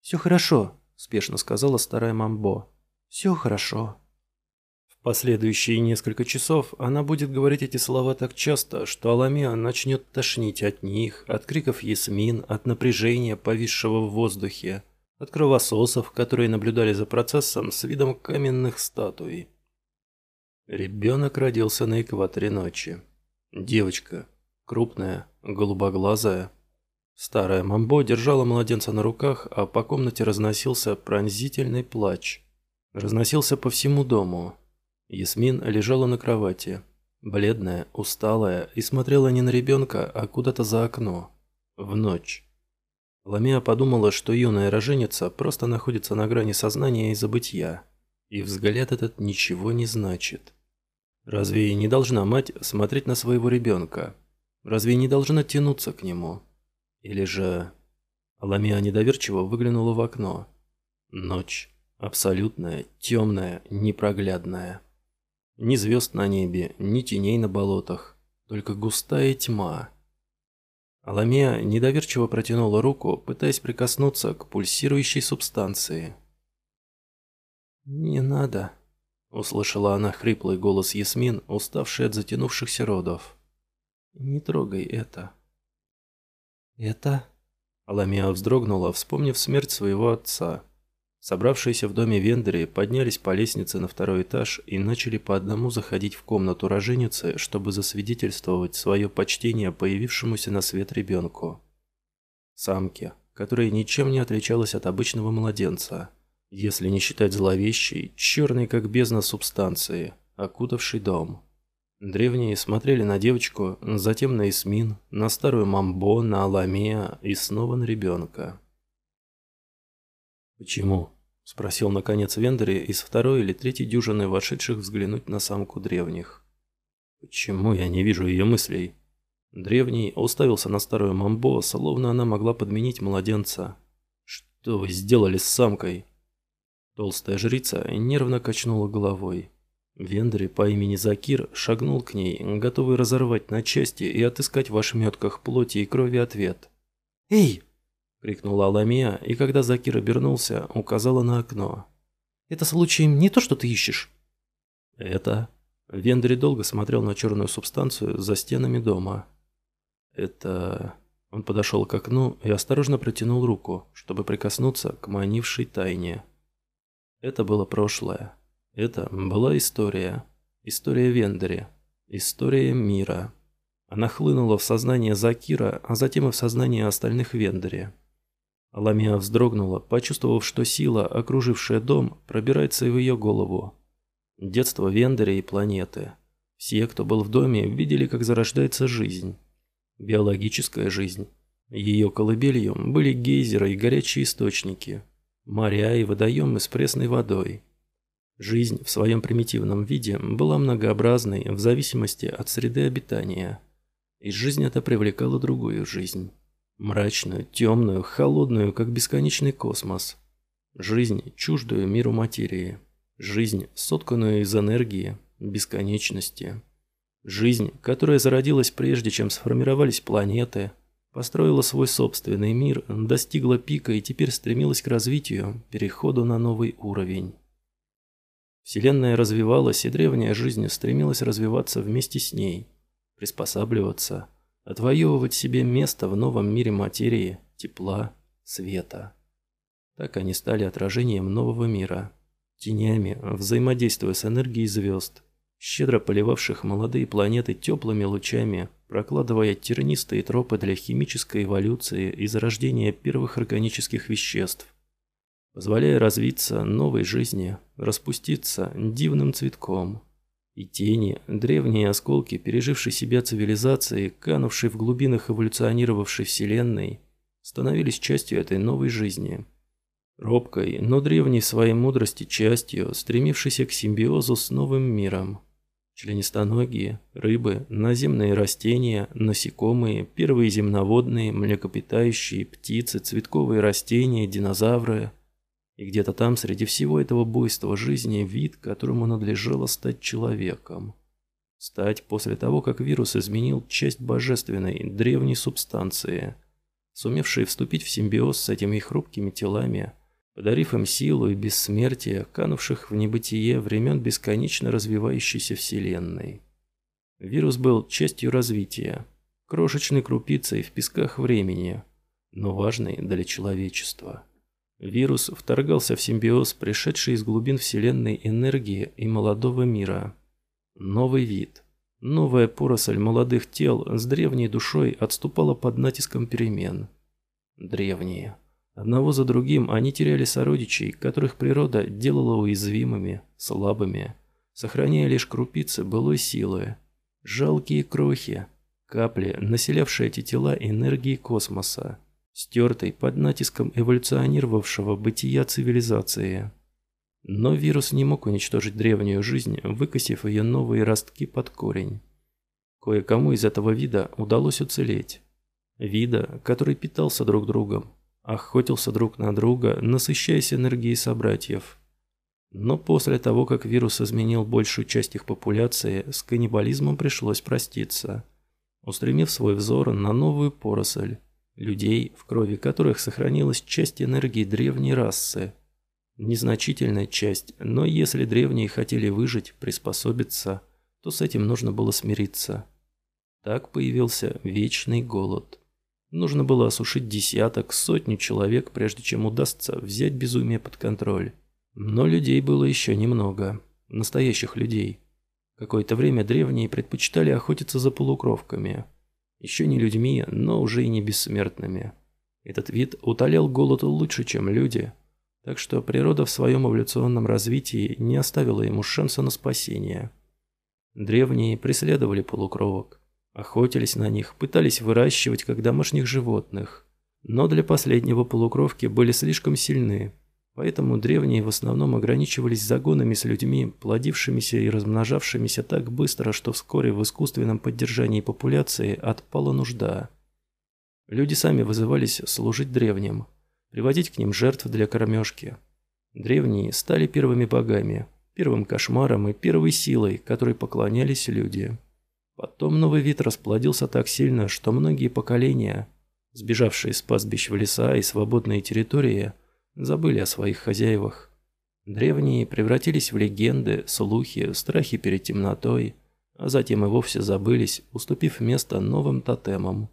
«Все хорошо», – спешно сказала старая Мамбо. «Все хорошо». Последующие несколько часов она будет говорить эти слова так часто, что Аламия начнет тошнить от них, от криков Ясмин, от напряжения, повисшего в воздухе, от кровососов, которые наблюдали за процессом с видом каменных статуй. Ребенок родился на экваторе ночи. Девочка, крупная, голубоглазая. Старая Мамбо держала младенца на руках, а по комнате разносился пронзительный плач. Разносился по всему дому, Ясмин лежала на кровати, бледная, усталая, и смотрела не на ребенка, а куда-то за окно. В ночь. Ламия подумала, что юная роженица просто находится на грани сознания и забытия. И взгляд этот ничего не значит. Разве не должна мать смотреть на своего ребенка? Разве не должна тянуться к нему? Или же... Ламия недоверчиво выглянула в окно. Ночь. Абсолютная, темная, непроглядная. Ни звезд на небе, ни теней на болотах, только густая тьма. Аламия недоверчиво протянула руку, пытаясь прикоснуться к пульсирующей субстанции. «Не надо», — услышала она хриплый голос Ясмин, уставший от затянувшихся родов. «Не трогай это». «Это?» Аламия вздрогнула, вспомнив смерть своего отца. Собравшиеся в доме Вендери поднялись по лестнице на второй этаж и начали по одному заходить в комнату роженицы, чтобы засвидетельствовать свое почтение появившемуся на свет ребенку. Самке, которая ничем не отличалась от обычного младенца, если не считать зловещей, черной как бездна субстанции, окутавшей дом. Древние смотрели на девочку, затем на Исмин, на старую Мамбо, на Аламея и снова на ребенка. «Почему?» – спросил наконец Вендери из второй или третьей дюжины вошедших взглянуть на самку древних. «Почему я не вижу ее мыслей?» Древний уставился на старую Мамбо, словно она могла подменить младенца. «Что вы сделали с самкой?» Толстая жрица нервно качнула головой. Вендри по имени Закир шагнул к ней, готовый разорвать на части и отыскать в ошметках плоти и крови ответ. «Эй!» — крикнула Аламия, и когда Закир обернулся, указала на окно. «Это случаем не то, что ты ищешь?» «Это...» Вендри долго смотрел на черную субстанцию за стенами дома. «Это...» Он подошел к окну и осторожно протянул руку, чтобы прикоснуться к манившей тайне. Это было прошлое. Это была история. История Вендери. История мира. Она хлынула в сознание Закира, а затем и в сознание остальных Вендери. Ламия вздрогнула, почувствовав, что сила, окружившая дом, пробирается в ее голову. Детство Вендери и планеты. Все, кто был в доме, видели, как зарождается жизнь. Биологическая жизнь. Ее колыбелью были гейзеры и горячие источники, моря и водоемы с пресной водой. Жизнь в своем примитивном виде была многообразной в зависимости от среды обитания. И жизнь эта привлекала другую жизнь. Мрачную, темную, холодную, как бесконечный космос. Жизнь, чуждую миру материи. Жизнь, сотканную из энергии, бесконечности. Жизнь, которая зародилась прежде, чем сформировались планеты, построила свой собственный мир, достигла пика и теперь стремилась к развитию, переходу на новый уровень. Вселенная развивалась, и древняя жизнь стремилась развиваться вместе с ней, приспосабливаться, отвоевывать себе место в новом мире материи, тепла, света. Так они стали отражением нового мира, тенями, взаимодействуя с энергией звезд – щедро поливавших молодые планеты теплыми лучами, прокладывая тернистые тропы для химической эволюции и зарождения первых органических веществ, позволяя развиться новой жизни, распуститься дивным цветком. И тени, древние осколки, пережившей себя цивилизации, канувшей в глубинах эволюционировавшей Вселенной, становились частью этой новой жизни. Робкой, но древней своей мудрости частью, стремившейся к симбиозу с новым миром. Членистоногие, рыбы, наземные растения, насекомые, первые земноводные, млекопитающие, птицы, цветковые растения, динозавры. И где-то там, среди всего этого буйства жизни, вид, которому надлежало стать человеком. Стать после того, как вирус изменил часть божественной, древней субстанции, сумевшей вступить в симбиоз с этими хрупкими телами – подарив им силу и бессмертие, канувших в небытие времен бесконечно развивающейся Вселенной. Вирус был частью развития, крошечной крупицей в песках времени, но важной для человечества. Вирус вторгался в симбиоз, пришедший из глубин Вселенной энергии и молодого мира. Новый вид, новая поросль молодых тел с древней душой отступала под натиском перемен. Древние. Одного за другим они теряли сородичей, которых природа делала уязвимыми, слабыми, сохраняя лишь крупицы былой силы. Жалкие крохи, капли, населявшие эти тела энергии космоса, стертой под натиском эволюционировавшего бытия цивилизации. Но вирус не мог уничтожить древнюю жизнь, выкосив ее новые ростки под корень. Кое-кому из этого вида удалось уцелеть. Вида, который питался друг другом, охотился друг на друга, насыщаясь энергией собратьев. Но после того, как вирус изменил большую часть их популяции, с каннибализмом пришлось проститься, устремив свой взор на новую поросль, людей, в крови которых сохранилась часть энергии древней расы. Незначительная часть, но если древние хотели выжить, приспособиться, то с этим нужно было смириться. Так появился вечный голод. Нужно было осушить десяток, сотню человек, прежде чем удастся взять безумие под контроль. Но людей было еще немного. Настоящих людей. Какое-то время древние предпочитали охотиться за полукровками. Еще не людьми, но уже и не бессмертными. Этот вид утолял голод лучше, чем люди. Так что природа в своем эволюционном развитии не оставила ему шанса на спасение. Древние преследовали полукровок. Охотились на них, пытались выращивать как домашних животных. Но для последнего полукровки были слишком сильны, поэтому древние в основном ограничивались загонами с людьми, плодившимися и размножавшимися так быстро, что вскоре в искусственном поддержании популяции отпала нужда. Люди сами вызывались служить древним, приводить к ним жертв для кормежки. Древние стали первыми богами, первым кошмаром и первой силой, которой поклонялись люди. Потом новый вид расплодился так сильно, что многие поколения, сбежавшие с пастбищ в леса и свободные территории, забыли о своих хозяевах. Древние превратились в легенды, слухи, страхи перед темнотой, а затем и вовсе забылись, уступив место новым тотемам.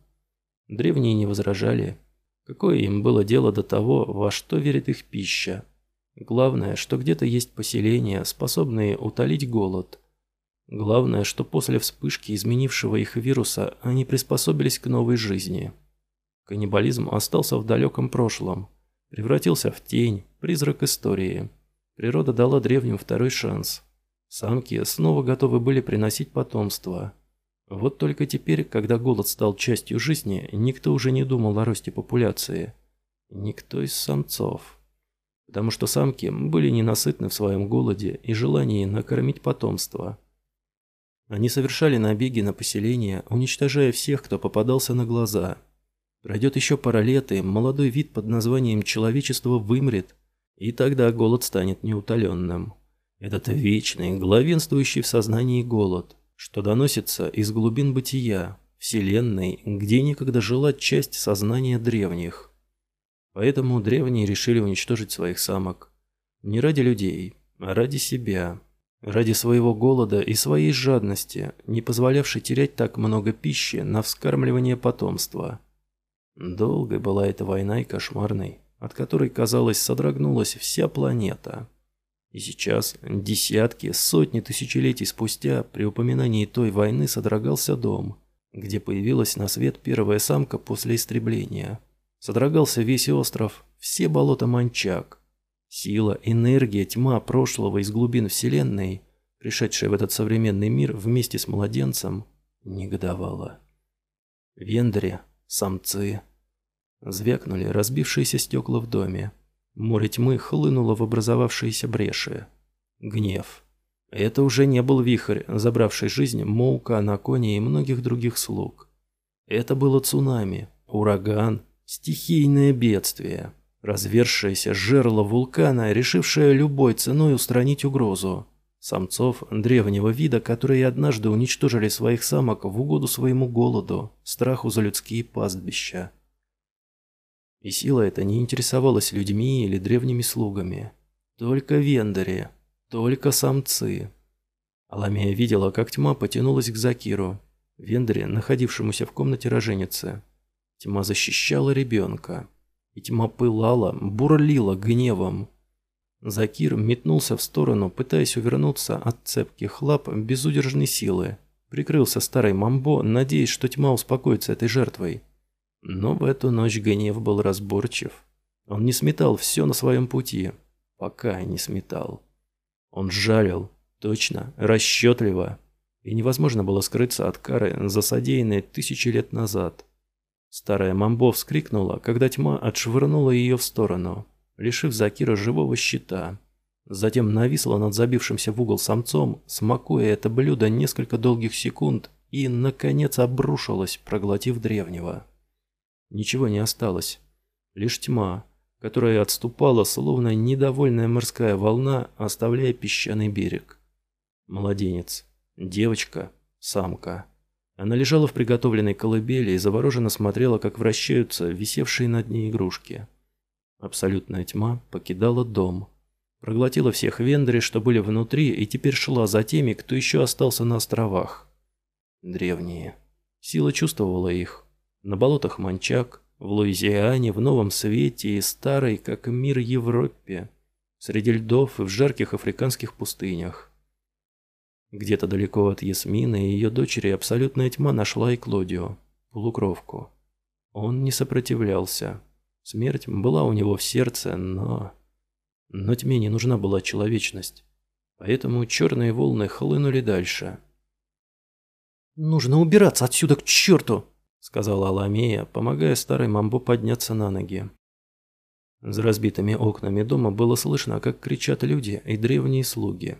Древние не возражали. Какое им было дело до того, во что верит их пища? Главное, что где-то есть поселения, способные утолить голод. Главное, что после вспышки изменившего их вируса они приспособились к новой жизни. Каннибализм остался в далеком прошлом, превратился в тень, призрак истории. Природа дала древним второй шанс. Самки снова готовы были приносить потомство. Вот только теперь, когда голод стал частью жизни, никто уже не думал о росте популяции. Никто из самцов. Потому что самки были ненасытны в своем голоде и желании накормить потомство. Они совершали набеги на поселения, уничтожая всех, кто попадался на глаза. Пройдет еще пара лет, и молодой вид под названием «человечество» вымрет, и тогда голод станет неутоленным. Этот вечный, главенствующий в сознании голод, что доносится из глубин бытия, вселенной, где некогда жила часть сознания древних. Поэтому древние решили уничтожить своих самок. Не ради людей, а ради себя. Ради своего голода и своей жадности, не позволявшей терять так много пищи на вскармливание потомства. Долгой была эта война и кошмарной от которой, казалось, содрогнулась вся планета. И сейчас, десятки, сотни тысячелетий спустя, при упоминании той войны содрогался дом, где появилась на свет первая самка после истребления. Содрогался весь остров, все болота Манчак. Сила, энергия, тьма прошлого из глубин Вселенной, пришедшая в этот современный мир вместе с младенцем, негодовала. Вендри, самцы, Звякнули разбившиеся стекла в доме. Море тьмы хлынуло в образовавшиеся бреши. Гнев. Это уже не был вихрь, забравший жизнь Моука, Анакони и многих других слуг. Это было цунами, ураган, стихийное бедствие, развершееся жерло вулкана, решившее любой ценой устранить угрозу. Самцов древнего вида, которые однажды уничтожили своих самок в угоду своему голоду, страху за людские пастбища. И сила эта не интересовалась людьми или древними слугами. Только вендори, только самцы. Аламия видела, как тьма потянулась к Закиру, вендоре, находившемуся в комнате роженицы. Тьма защищала ребенка. И тьма пылала, бурлила гневом. Закир метнулся в сторону, пытаясь увернуться от цепких лап безудержной силы. Прикрылся старой мамбо, надеясь, что тьма успокоится этой жертвой. Но в эту ночь гнев был разборчив. Он не сметал все на своем пути. Пока не сметал. Он жалил, точно, расчетливо. И невозможно было скрыться от кары, засадеянной тысячи лет назад. Старая Мамбо вскрикнула, когда тьма отшвырнула ее в сторону, лишив Закира живого щита. Затем нависла над забившимся в угол самцом, смакуя это блюдо несколько долгих секунд и, наконец, обрушилась, проглотив древнего. Ничего не осталось. Лишь тьма, которая отступала, словно недовольная морская волна, оставляя песчаный берег. Младенец. Девочка. Самка. Она лежала в приготовленной колыбели и завороженно смотрела, как вращаются висевшие над ней игрушки. Абсолютная тьма покидала дом. Проглотила всех вендри, что были внутри, и теперь шла за теми, кто еще остался на островах. Древние. Сила чувствовала их. На болотах Манчак, в Луизиане, в Новом Свете и старой, как мир Европе, среди льдов и в жарких африканских пустынях. Где-то далеко от Ясмины и ее дочери абсолютная тьма нашла и Клодио, полукровку. Он не сопротивлялся. Смерть была у него в сердце, но... Но тьме не нужна была человечность. Поэтому черные волны хлынули дальше. «Нужно убираться отсюда к черту!» сказала Аламея, помогая старой мамбо подняться на ноги. За разбитыми окнами дома было слышно, как кричат люди и древние слуги.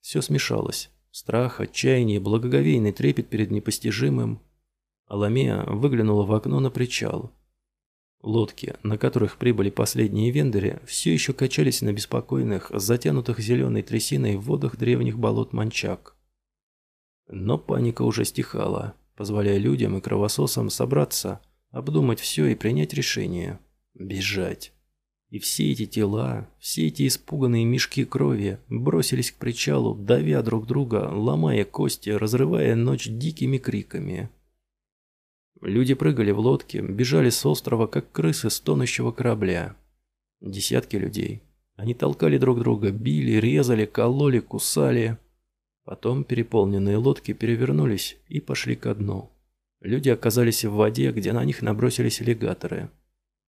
Все смешалось. Страх, отчаяние, благоговейный трепет перед непостижимым. Аламея выглянула в окно на причал. Лодки, на которых прибыли последние вендори, все еще качались на беспокойных, затянутых зеленой трясиной в водах древних болот Манчак. Но паника уже стихала позволяя людям и кровососам собраться, обдумать все и принять решение. Бежать. И все эти тела, все эти испуганные мешки крови бросились к причалу, давя друг друга, ломая кости, разрывая ночь дикими криками. Люди прыгали в лодке, бежали с острова, как крысы с тонущего корабля. Десятки людей. Они толкали друг друга, били, резали, кололи, кусали. Потом переполненные лодки перевернулись и пошли ко дну. Люди оказались в воде, где на них набросились аллигаторы.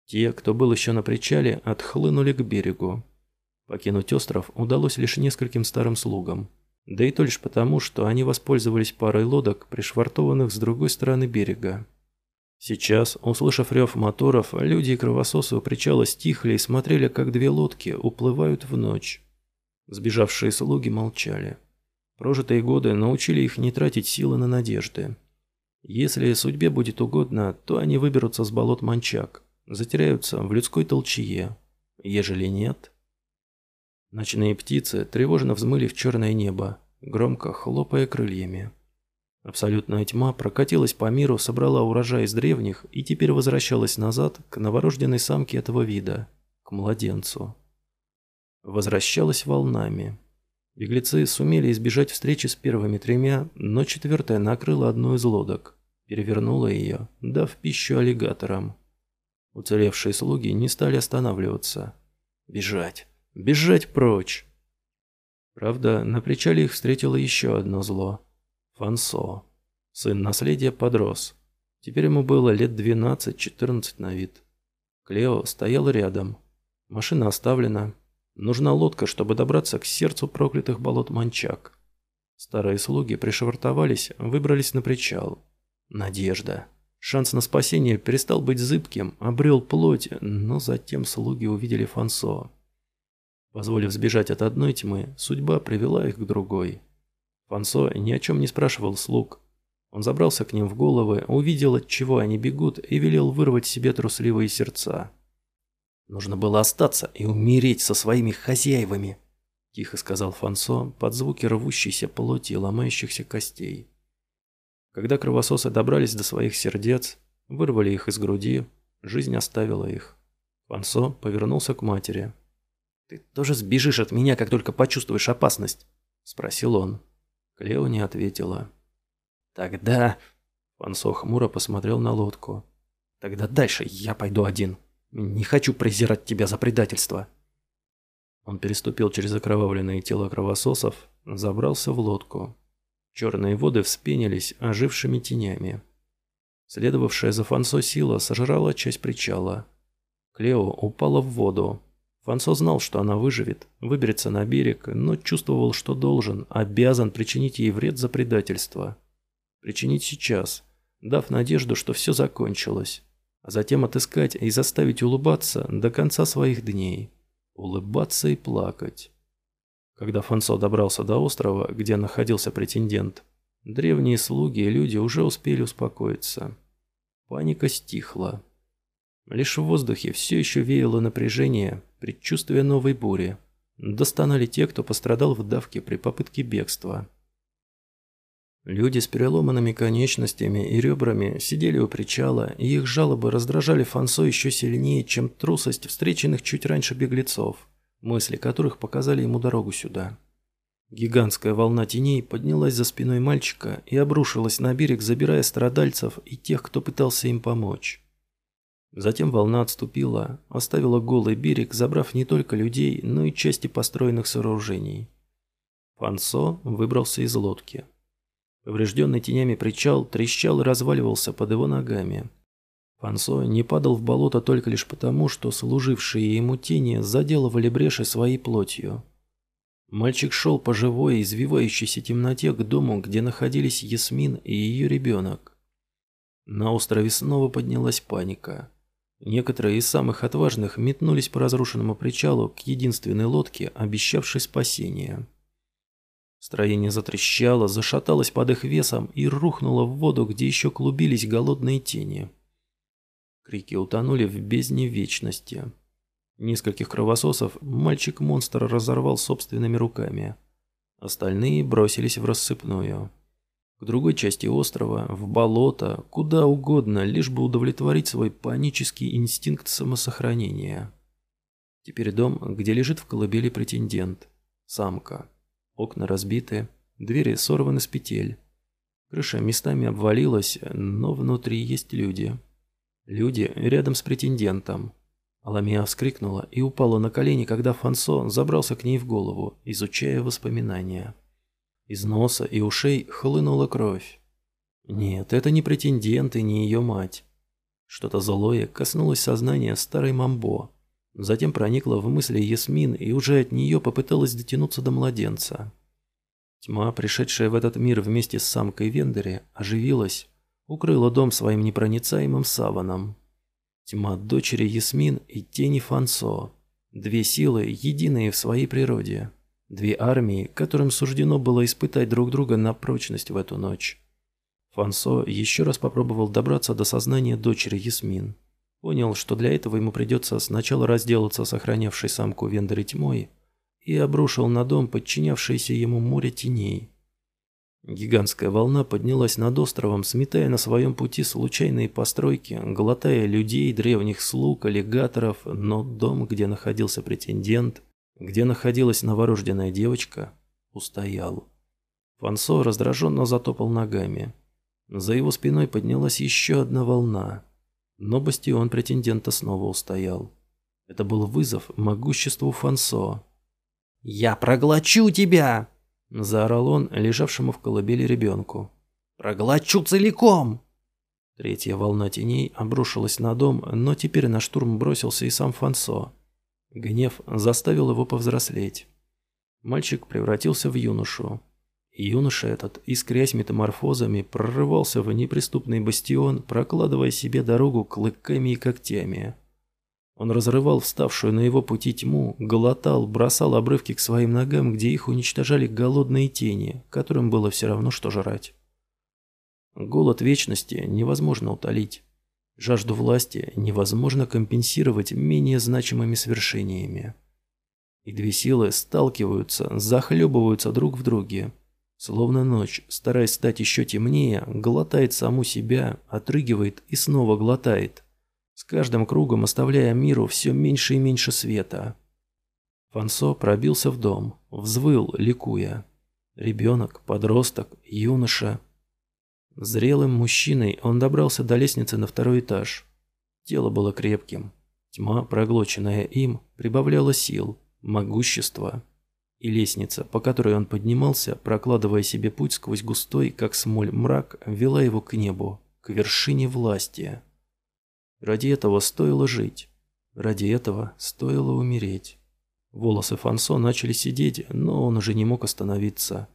Те, кто был еще на причале, отхлынули к берегу. Покинуть остров удалось лишь нескольким старым слугам. Да и то лишь потому, что они воспользовались парой лодок, пришвартованных с другой стороны берега. Сейчас, услышав рев моторов, люди и кровососы у причала стихли и смотрели, как две лодки уплывают в ночь. Сбежавшие слуги молчали. Прожитые годы научили их не тратить силы на надежды. Если судьбе будет угодно, то они выберутся с болот Манчак, затеряются в людской толчье. Ежели нет... Ночные птицы тревожно взмыли в черное небо, громко хлопая крыльями. Абсолютная тьма прокатилась по миру, собрала урожай из древних и теперь возвращалась назад к новорожденной самке этого вида, к младенцу. Возвращалась волнами. Беглецы сумели избежать встречи с первыми тремя, но четвертая накрыла одну из лодок, перевернула ее, дав пищу аллигаторам. Уцелевшие слуги не стали останавливаться. Бежать! Бежать прочь! Правда, на причале их встретило еще одно зло – Фансо. Сын наследия подрос. Теперь ему было лет 12-14 на вид. Клео стоял рядом. Машина оставлена. Нужна лодка, чтобы добраться к сердцу проклятых болот Манчак. Старые слуги пришвартовались, выбрались на причал. Надежда. Шанс на спасение перестал быть зыбким, обрел плоть, но затем слуги увидели Фансо. Позволив сбежать от одной тьмы, судьба привела их к другой. Фансо ни о чем не спрашивал слуг. Он забрался к ним в головы, увидел, от чего они бегут, и велел вырвать себе трусливые сердца. «Нужно было остаться и умереть со своими хозяевами», – тихо сказал Фансо под звуки рвущейся плоти и ломающихся костей. Когда кровососы добрались до своих сердец, вырвали их из груди, жизнь оставила их. Фансо повернулся к матери. «Ты тоже сбежишь от меня, как только почувствуешь опасность?» – спросил он. Клео не ответила. «Тогда...» Фансо хмуро посмотрел на лодку. «Тогда дальше я пойду один. Не хочу презирать тебя за предательство». Он переступил через окровавленные тела кровососов, забрался в лодку. Черные воды вспенились ожившими тенями. Следовавшая за Фансо сила сожрала часть причала. Клео упала в воду, Фансо знал, что она выживет, выберется на берег, но чувствовал, что должен, обязан причинить ей вред за предательство. Причинить сейчас, дав надежду, что все закончилось, а затем отыскать и заставить улыбаться до конца своих дней. Улыбаться и плакать. Когда Фансо добрался до острова, где находился претендент, древние слуги и люди уже успели успокоиться. Паника стихла. Лишь в воздухе все еще веяло напряжение, предчувствие новой бури. Достанали те, кто пострадал в давке при попытке бегства. Люди с переломанными конечностями и ребрами сидели у причала, и их жалобы раздражали Фансо еще сильнее, чем трусость встреченных чуть раньше беглецов, мысли которых показали ему дорогу сюда. Гигантская волна теней поднялась за спиной мальчика и обрушилась на берег, забирая страдальцев и тех, кто пытался им помочь. Затем волна отступила, оставила голый берег, забрав не только людей, но и части построенных сооружений. Фансо выбрался из лодки. Поврежденный тенями причал трещал и разваливался под его ногами. Фансо не падал в болото только лишь потому, что служившие ему тени заделывали бреши своей плотью. Мальчик шел по живой, извивающейся темноте к дому, где находились Ясмин и ее ребенок. На острове снова поднялась паника. Некоторые из самых отважных метнулись по разрушенному причалу к единственной лодке, обещавшей спасение. Строение затрещало, зашаталось под их весом и рухнуло в воду, где еще клубились голодные тени. Крики утонули в бездне вечности. Нескольких кровососов мальчик-монстр разорвал собственными руками. Остальные бросились в рассыпную. К другой части острова, в болото, куда угодно, лишь бы удовлетворить свой панический инстинкт самосохранения. Теперь дом, где лежит в колыбели претендент. Самка. Окна разбиты, двери сорваны с петель. Крыша местами обвалилась, но внутри есть люди. Люди рядом с претендентом. Аламия вскрикнула и упала на колени, когда Фансо забрался к ней в голову, изучая воспоминания. Из носа и ушей хлынула кровь. Нет, это не претендент и не ее мать. Что-то злое коснулось сознания старой Мамбо. Затем проникло в мысли Ясмин и уже от нее попыталась дотянуться до младенца. Тьма, пришедшая в этот мир вместе с самкой Вендери, оживилась, укрыла дом своим непроницаемым саваном. Тьма дочери Ясмин и тени Фансо. Две силы, единые в своей природе. Две армии, которым суждено было испытать друг друга на прочность в эту ночь. Фансо еще раз попробовал добраться до сознания дочери Ясмин. Понял, что для этого ему придется сначала разделаться с охранявшей самку Вендери тьмой и обрушил на дом подчинявшееся ему море теней. Гигантская волна поднялась над островом, сметая на своем пути случайные постройки, глотая людей, древних слуг, аллигаторов, но дом, где находился претендент, где находилась новорожденная девочка, устоял. Фансо раздраженно затопал ногами. За его спиной поднялась еще одна волна. Но бастион претендента снова устоял. Это был вызов могуществу Фансо. «Я проглочу тебя!» – заорал он лежавшему в колыбели ребенку. «Проглочу целиком!» Третья волна теней обрушилась на дом, но теперь на штурм бросился и сам Фансо. Гнев заставил его повзрослеть. Мальчик превратился в юношу. Юноша этот, искрясь метаморфозами, прорывался в неприступный бастион, прокладывая себе дорогу клыками и когтями. Он разрывал вставшую на его пути тьму, глотал, бросал обрывки к своим ногам, где их уничтожали голодные тени, которым было все равно, что жрать. Голод вечности невозможно утолить. Жажду власти невозможно компенсировать менее значимыми свершениями. И две силы сталкиваются, захлебываются друг в друге. Словно ночь, стараясь стать еще темнее, глотает саму себя, отрыгивает и снова глотает. С каждым кругом оставляя миру все меньше и меньше света. Фансо пробился в дом, взвыл, ликуя. Ребенок, подросток, юноша – Зрелым мужчиной он добрался до лестницы на второй этаж. Тело было крепким. Тьма, проглоченная им, прибавляла сил, могущества. И лестница, по которой он поднимался, прокладывая себе путь сквозь густой, как смоль, мрак, вела его к небу, к вершине власти. Ради этого стоило жить. Ради этого стоило умереть. Волосы Фансо начали сидеть, но он уже не мог остановиться.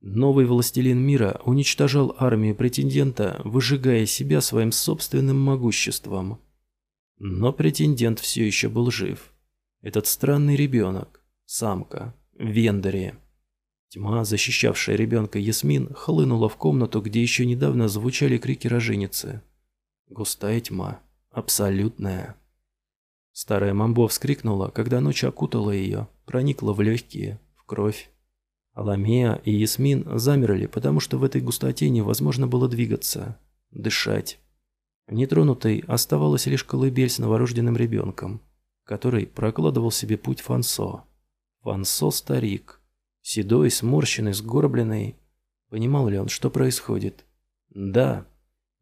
Новый властелин мира уничтожал армию претендента, выжигая себя своим собственным могуществом. Но претендент все еще был жив. Этот странный ребенок, самка, Вендери. Тьма, защищавшая ребенка Ясмин, хлынула в комнату, где еще недавно звучали крики роженицы. Густая тьма, абсолютная. Старая Мамбо вскрикнула, когда ночь окутала ее, проникла в легкие, в кровь. Аламея и Ясмин замерли, потому что в этой густоте невозможно было двигаться, дышать. Нетронутой оставалась лишь колыбель с новорожденным ребенком, который прокладывал себе путь Фансо. Фансо старик, седой, сморщенный, сгорбленный. Понимал ли он, что происходит? Да.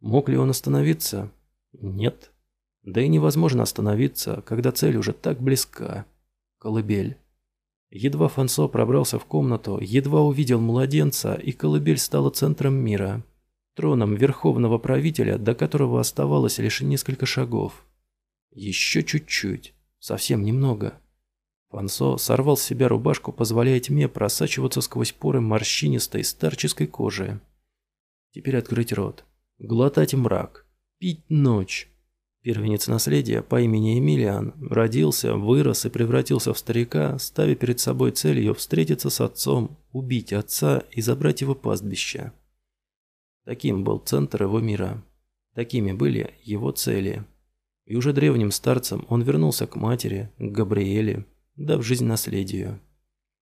Мог ли он остановиться? Нет. Да и невозможно остановиться, когда цель уже так близка. Колыбель. Едва Фансо пробрался в комнату, едва увидел младенца, и колыбель стала центром мира. Троном верховного правителя, до которого оставалось лишь несколько шагов. Еще чуть-чуть. Совсем немного. Фансо сорвал с себя рубашку, позволяя тьме просачиваться сквозь поры морщинистой старческой кожи. Теперь открыть рот. Глотать мрак. Пить ночь. Первенец наследия по имени Эмилиан родился, вырос и превратился в старика, ставя перед собой целью встретиться с отцом, убить отца и забрать его пастбище. Таким был центр его мира. Такими были его цели. И уже древним старцем он вернулся к матери, к Габриэле, дав жизнь наследию.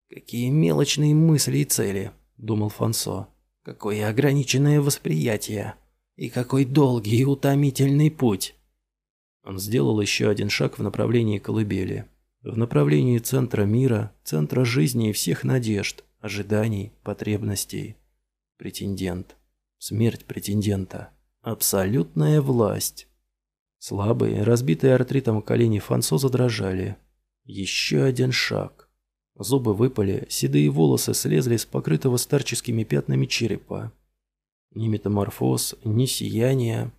«Какие мелочные мысли и цели», – думал Фансо. Какое ограниченное восприятие. И какой долгий и утомительный путь. Он сделал еще один шаг в направлении колыбели. В направлении центра мира, центра жизни и всех надежд, ожиданий, потребностей. Претендент. Смерть претендента. Абсолютная власть. Слабые, разбитые артритом колени Фансо задрожали. Еще один шаг. Зубы выпали, седые волосы слезли с покрытого старческими пятнами черепа. Ни метаморфоз, ни сияние.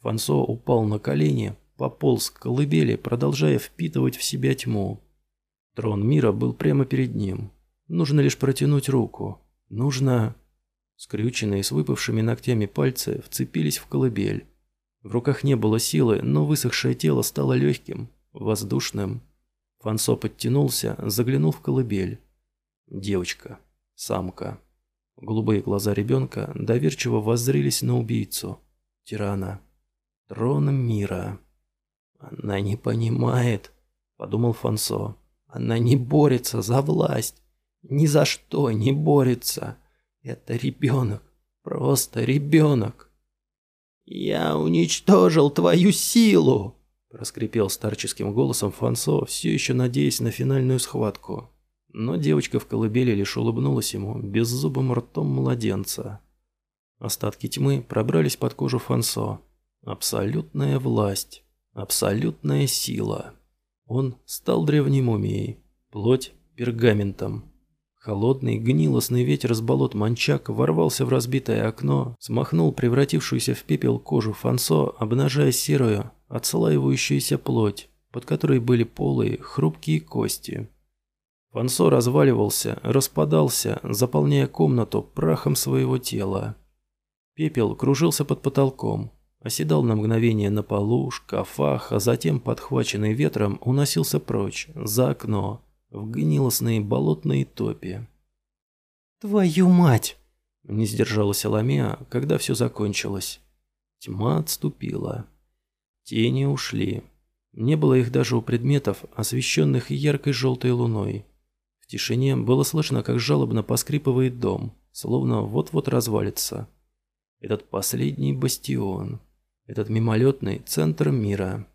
Фансо упал на колени, пополз к колыбели, продолжая впитывать в себя тьму. Трон мира был прямо перед ним. Нужно лишь протянуть руку. Нужно... Скрюченные с выпавшими ногтями пальцы вцепились в колыбель. В руках не было силы, но высохшее тело стало легким, воздушным. Фансо подтянулся, заглянул в колыбель. Девочка. Самка. Голубые глаза ребенка доверчиво воззрились на убийцу. Тирана. Трон мира. «Она не понимает», — подумал Фансо. «Она не борется за власть. Ни за что не борется. Это ребенок. Просто ребенок». «Я уничтожил твою силу!» Проскрипел старческим голосом Фансо, все еще надеясь на финальную схватку. Но девочка в колыбели лишь улыбнулась ему беззубым ртом младенца. Остатки тьмы пробрались под кожу Фансо. Абсолютная власть. Абсолютная сила. Он стал древней мумией. Плоть пергаментом. Холодный, гнилостный ветер с болот Манчак ворвался в разбитое окно, смахнул превратившуюся в пепел кожу Фансо, обнажая серую, отслаивающуюся плоть, под которой были полые, хрупкие кости. Фансо разваливался, распадался, заполняя комнату прахом своего тела. Пепел кружился под потолком, оседал на мгновение на полу, шкафах, а затем, подхваченный ветром, уносился прочь, за окно, в гнилостные болотные топи. «Твою мать!» – не сдержалась Аламеа, когда все закончилось. Тьма отступила. Тени ушли. Не было их даже у предметов, освещенных яркой желтой луной. В тишине было слышно, как жалобно поскрипывает дом, словно вот-вот развалится. Этот последний бастион. Этот мимолетный центр мира.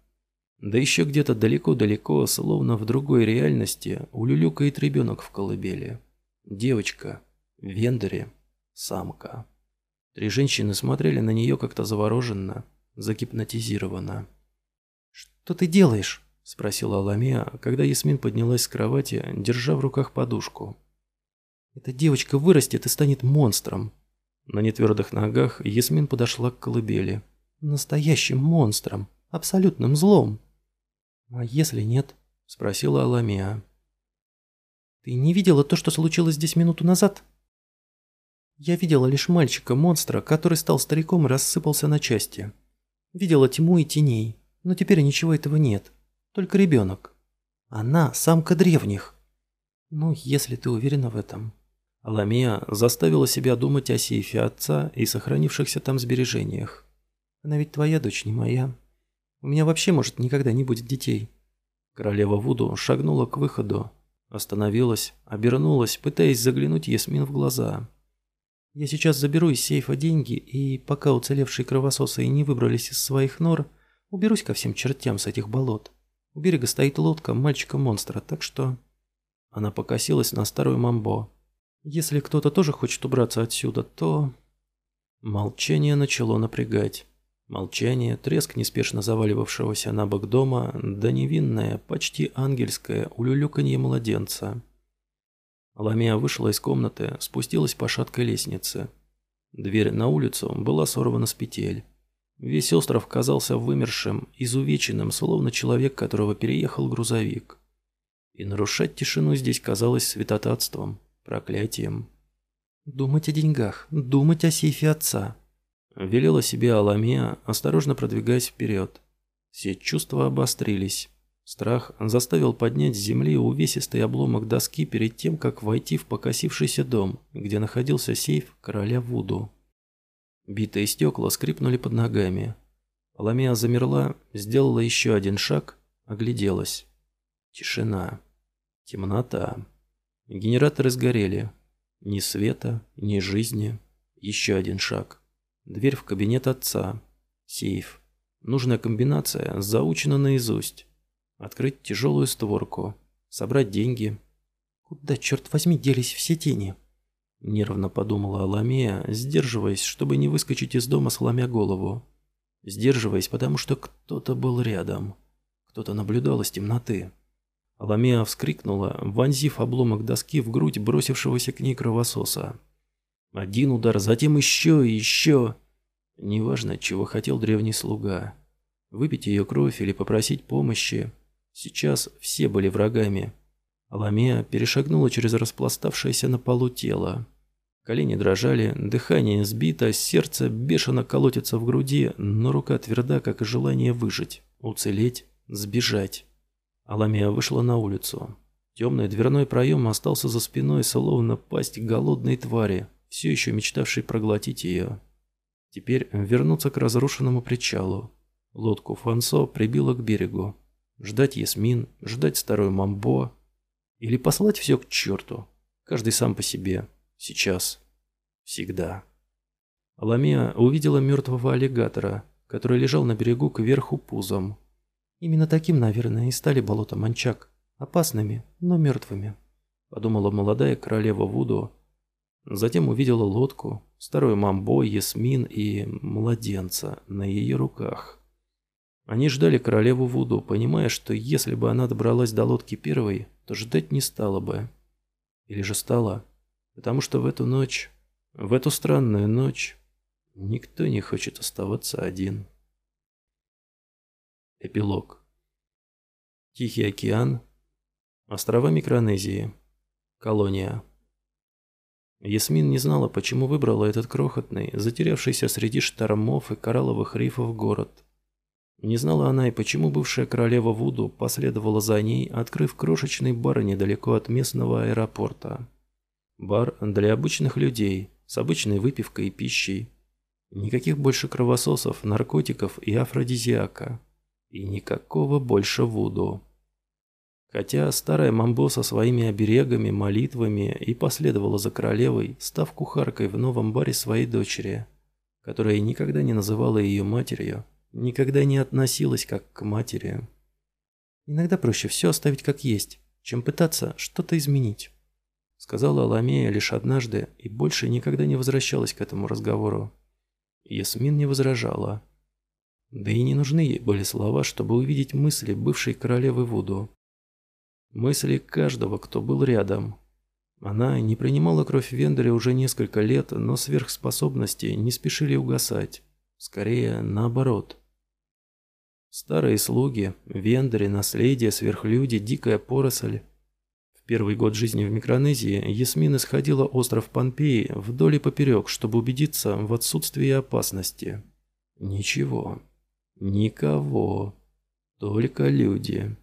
Да еще где-то далеко-далеко, словно в другой реальности, улюлюкает ребенок в колыбели. Девочка. В вендоре. Самка. Три женщины смотрели на нее как-то завороженно загипнотизирована. «Что ты делаешь?» – спросила Аламия, когда Ясмин поднялась с кровати, держа в руках подушку. «Эта девочка вырастет и станет монстром». На нетвердых ногах Ясмин подошла к колыбели. «Настоящим монстром, абсолютным злом». «А если нет?» – спросила Аламия. «Ты не видела то, что случилось здесь минуту назад?» «Я видела лишь мальчика-монстра, который стал стариком и рассыпался на части. Видела тьму и теней, но теперь ничего этого нет. Только ребенок. Она самка древних. Ну, если ты уверена в этом. Аламия заставила себя думать о сейфе отца и сохранившихся там сбережениях. Она ведь твоя дочь, не моя. У меня вообще, может, никогда не будет детей. Королева Вуду шагнула к выходу, остановилась, обернулась, пытаясь заглянуть Ясмин в глаза. Я сейчас заберу из сейфа деньги, и пока уцелевшие кровососы не выбрались из своих нор, уберусь ко всем чертям с этих болот. У берега стоит лодка мальчика-монстра, так что... Она покосилась на старую мамбо. Если кто-то тоже хочет убраться отсюда, то... Молчание начало напрягать. Молчание, треск неспешно заваливавшегося на бок дома, да невинное, почти ангельское улюлюканье младенца. Ламия вышла из комнаты, спустилась по шаткой лестнице. Дверь на улицу была сорвана с петель. Весь остров казался вымершим, изувеченным, словно человек, которого переехал грузовик. И нарушать тишину здесь казалось святотатством, проклятием. «Думать о деньгах, думать о сейфе отца», — велела себе Аламия, осторожно продвигаясь вперед. Все чувства обострились. Страх заставил поднять с земли увесистый обломок доски перед тем, как войти в покосившийся дом, где находился сейф короля Вуду. Битые стекла скрипнули под ногами. Ламия замерла, сделала еще один шаг, огляделась. Тишина. Темнота. Генераторы сгорели. Ни света, ни жизни. Еще один шаг. Дверь в кабинет отца. Сейф. Нужная комбинация заучена наизусть. Открыть тяжелую створку. Собрать деньги. Куда, черт возьми, делись все тени? Нервно подумала Аламея, сдерживаясь, чтобы не выскочить из дома, сломя голову. Сдерживаясь, потому что кто-то был рядом. Кто-то наблюдал из темноты. Аламея вскрикнула, вонзив обломок доски в грудь бросившегося к ней кровососа. Один удар, затем еще и еще. Неважно, чего хотел древний слуга. Выпить ее кровь или попросить помощи. Сейчас все были врагами. Аламея перешагнула через распластавшееся на полу тело. Колени дрожали, дыхание сбито, сердце бешено колотится в груди, но рука тверда, как и желание выжить, уцелеть, сбежать. Аламия вышла на улицу. Темный дверной проем остался за спиной, словно пасть голодной твари, все еще мечтавшей проглотить ее. Теперь вернуться к разрушенному причалу. Лодку Фансо прибило к берегу. Ждать Ясмин, ждать старую Мамбо. Или послать все к черту. Каждый сам по себе. Сейчас. Всегда. Аламия увидела мертвого аллигатора, который лежал на берегу кверху пузом. Именно таким, наверное, и стали болота Манчак. Опасными, но мертвыми. Подумала молодая королева Вуду. Затем увидела лодку, старую мамбо, Ясмин и младенца на ее руках. Они ждали королеву Вуду, понимая, что если бы она добралась до лодки первой, то ждать не стала бы. Или же стала, потому что в эту ночь, в эту странную ночь, никто не хочет оставаться один. Эпилог. Тихий океан. Острова Микронезии. Колония. Ясмин не знала, почему выбрала этот крохотный, затерявшийся среди штормов и коралловых рифов город. Не знала она и почему бывшая королева Вуду последовала за ней, открыв крошечный бар недалеко от местного аэропорта. Бар для обычных людей, с обычной выпивкой и пищей. Никаких больше кровососов, наркотиков и афродизиака. И никакого больше Вуду. Хотя старая Мамбо со своими оберегами, молитвами и последовала за королевой, став кухаркой в новом баре своей дочери, которая никогда не называла ее матерью, никогда не относилась как к матери. «Иногда проще все оставить как есть, чем пытаться что-то изменить», сказала Ламея лишь однажды и больше никогда не возвращалась к этому разговору. Ясмин не возражала. Да и не нужны ей были слова, чтобы увидеть мысли бывшей королевы Вуду. Мысли каждого, кто был рядом. Она не принимала кровь Вендере уже несколько лет, но сверхспособности не спешили угасать. Скорее, наоборот. Старые слуги, Вендере, наследие, сверхлюди, дикая поросль. В первый год жизни в Микронезии Ясмин исходила остров Помпеи вдоль и поперек, чтобы убедиться в отсутствии опасности. Ничего. Никого. Только люди.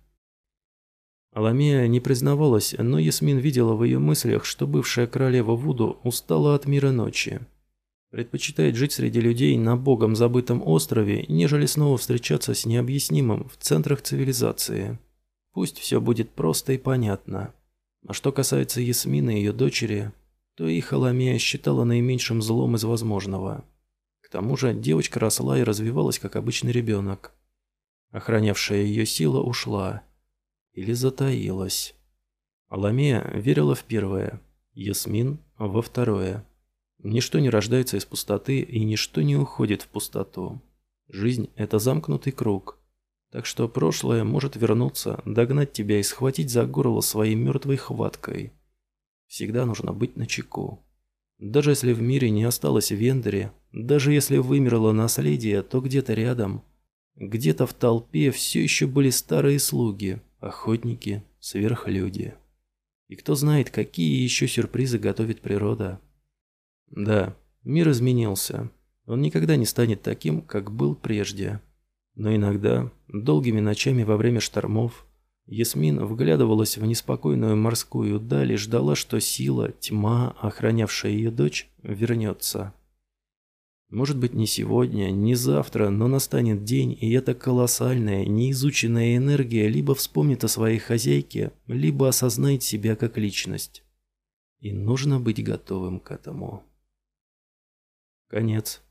Аламия не признавалась, но Ясмин видела в ее мыслях, что бывшая королева Вуду устала от мира ночи. Предпочитает жить среди людей на богом забытом острове, нежели снова встречаться с необъяснимым в центрах цивилизации. Пусть все будет просто и понятно. А что касается Ясмины и ее дочери, то их Аламия считала наименьшим злом из возможного. К тому же девочка росла и развивалась как обычный ребенок. Охранявшая ее сила ушла. Или затаилась. Аламея верила в первое, Ясмин – во второе. Ничто не рождается из пустоты и ничто не уходит в пустоту. Жизнь – это замкнутый круг. Так что прошлое может вернуться, догнать тебя и схватить за горло своей мертвой хваткой. Всегда нужно быть начеку. Даже если в мире не осталось Вендери, даже если вымерло наследие, то где-то рядом, где-то в толпе все еще были старые слуги, охотники, сверхлюди. И кто знает, какие еще сюрпризы готовит природа. Да, мир изменился. Он никогда не станет таким, как был прежде. Но иногда, долгими ночами во время штормов, Ясмин вглядывалась в неспокойную морскую даль и ждала, что сила, тьма, охранявшая ее дочь, вернется. Может быть, не сегодня, не завтра, но настанет день, и эта колоссальная, неизученная энергия либо вспомнит о своей хозяйке, либо осознает себя как личность. И нужно быть готовым к этому. Конец.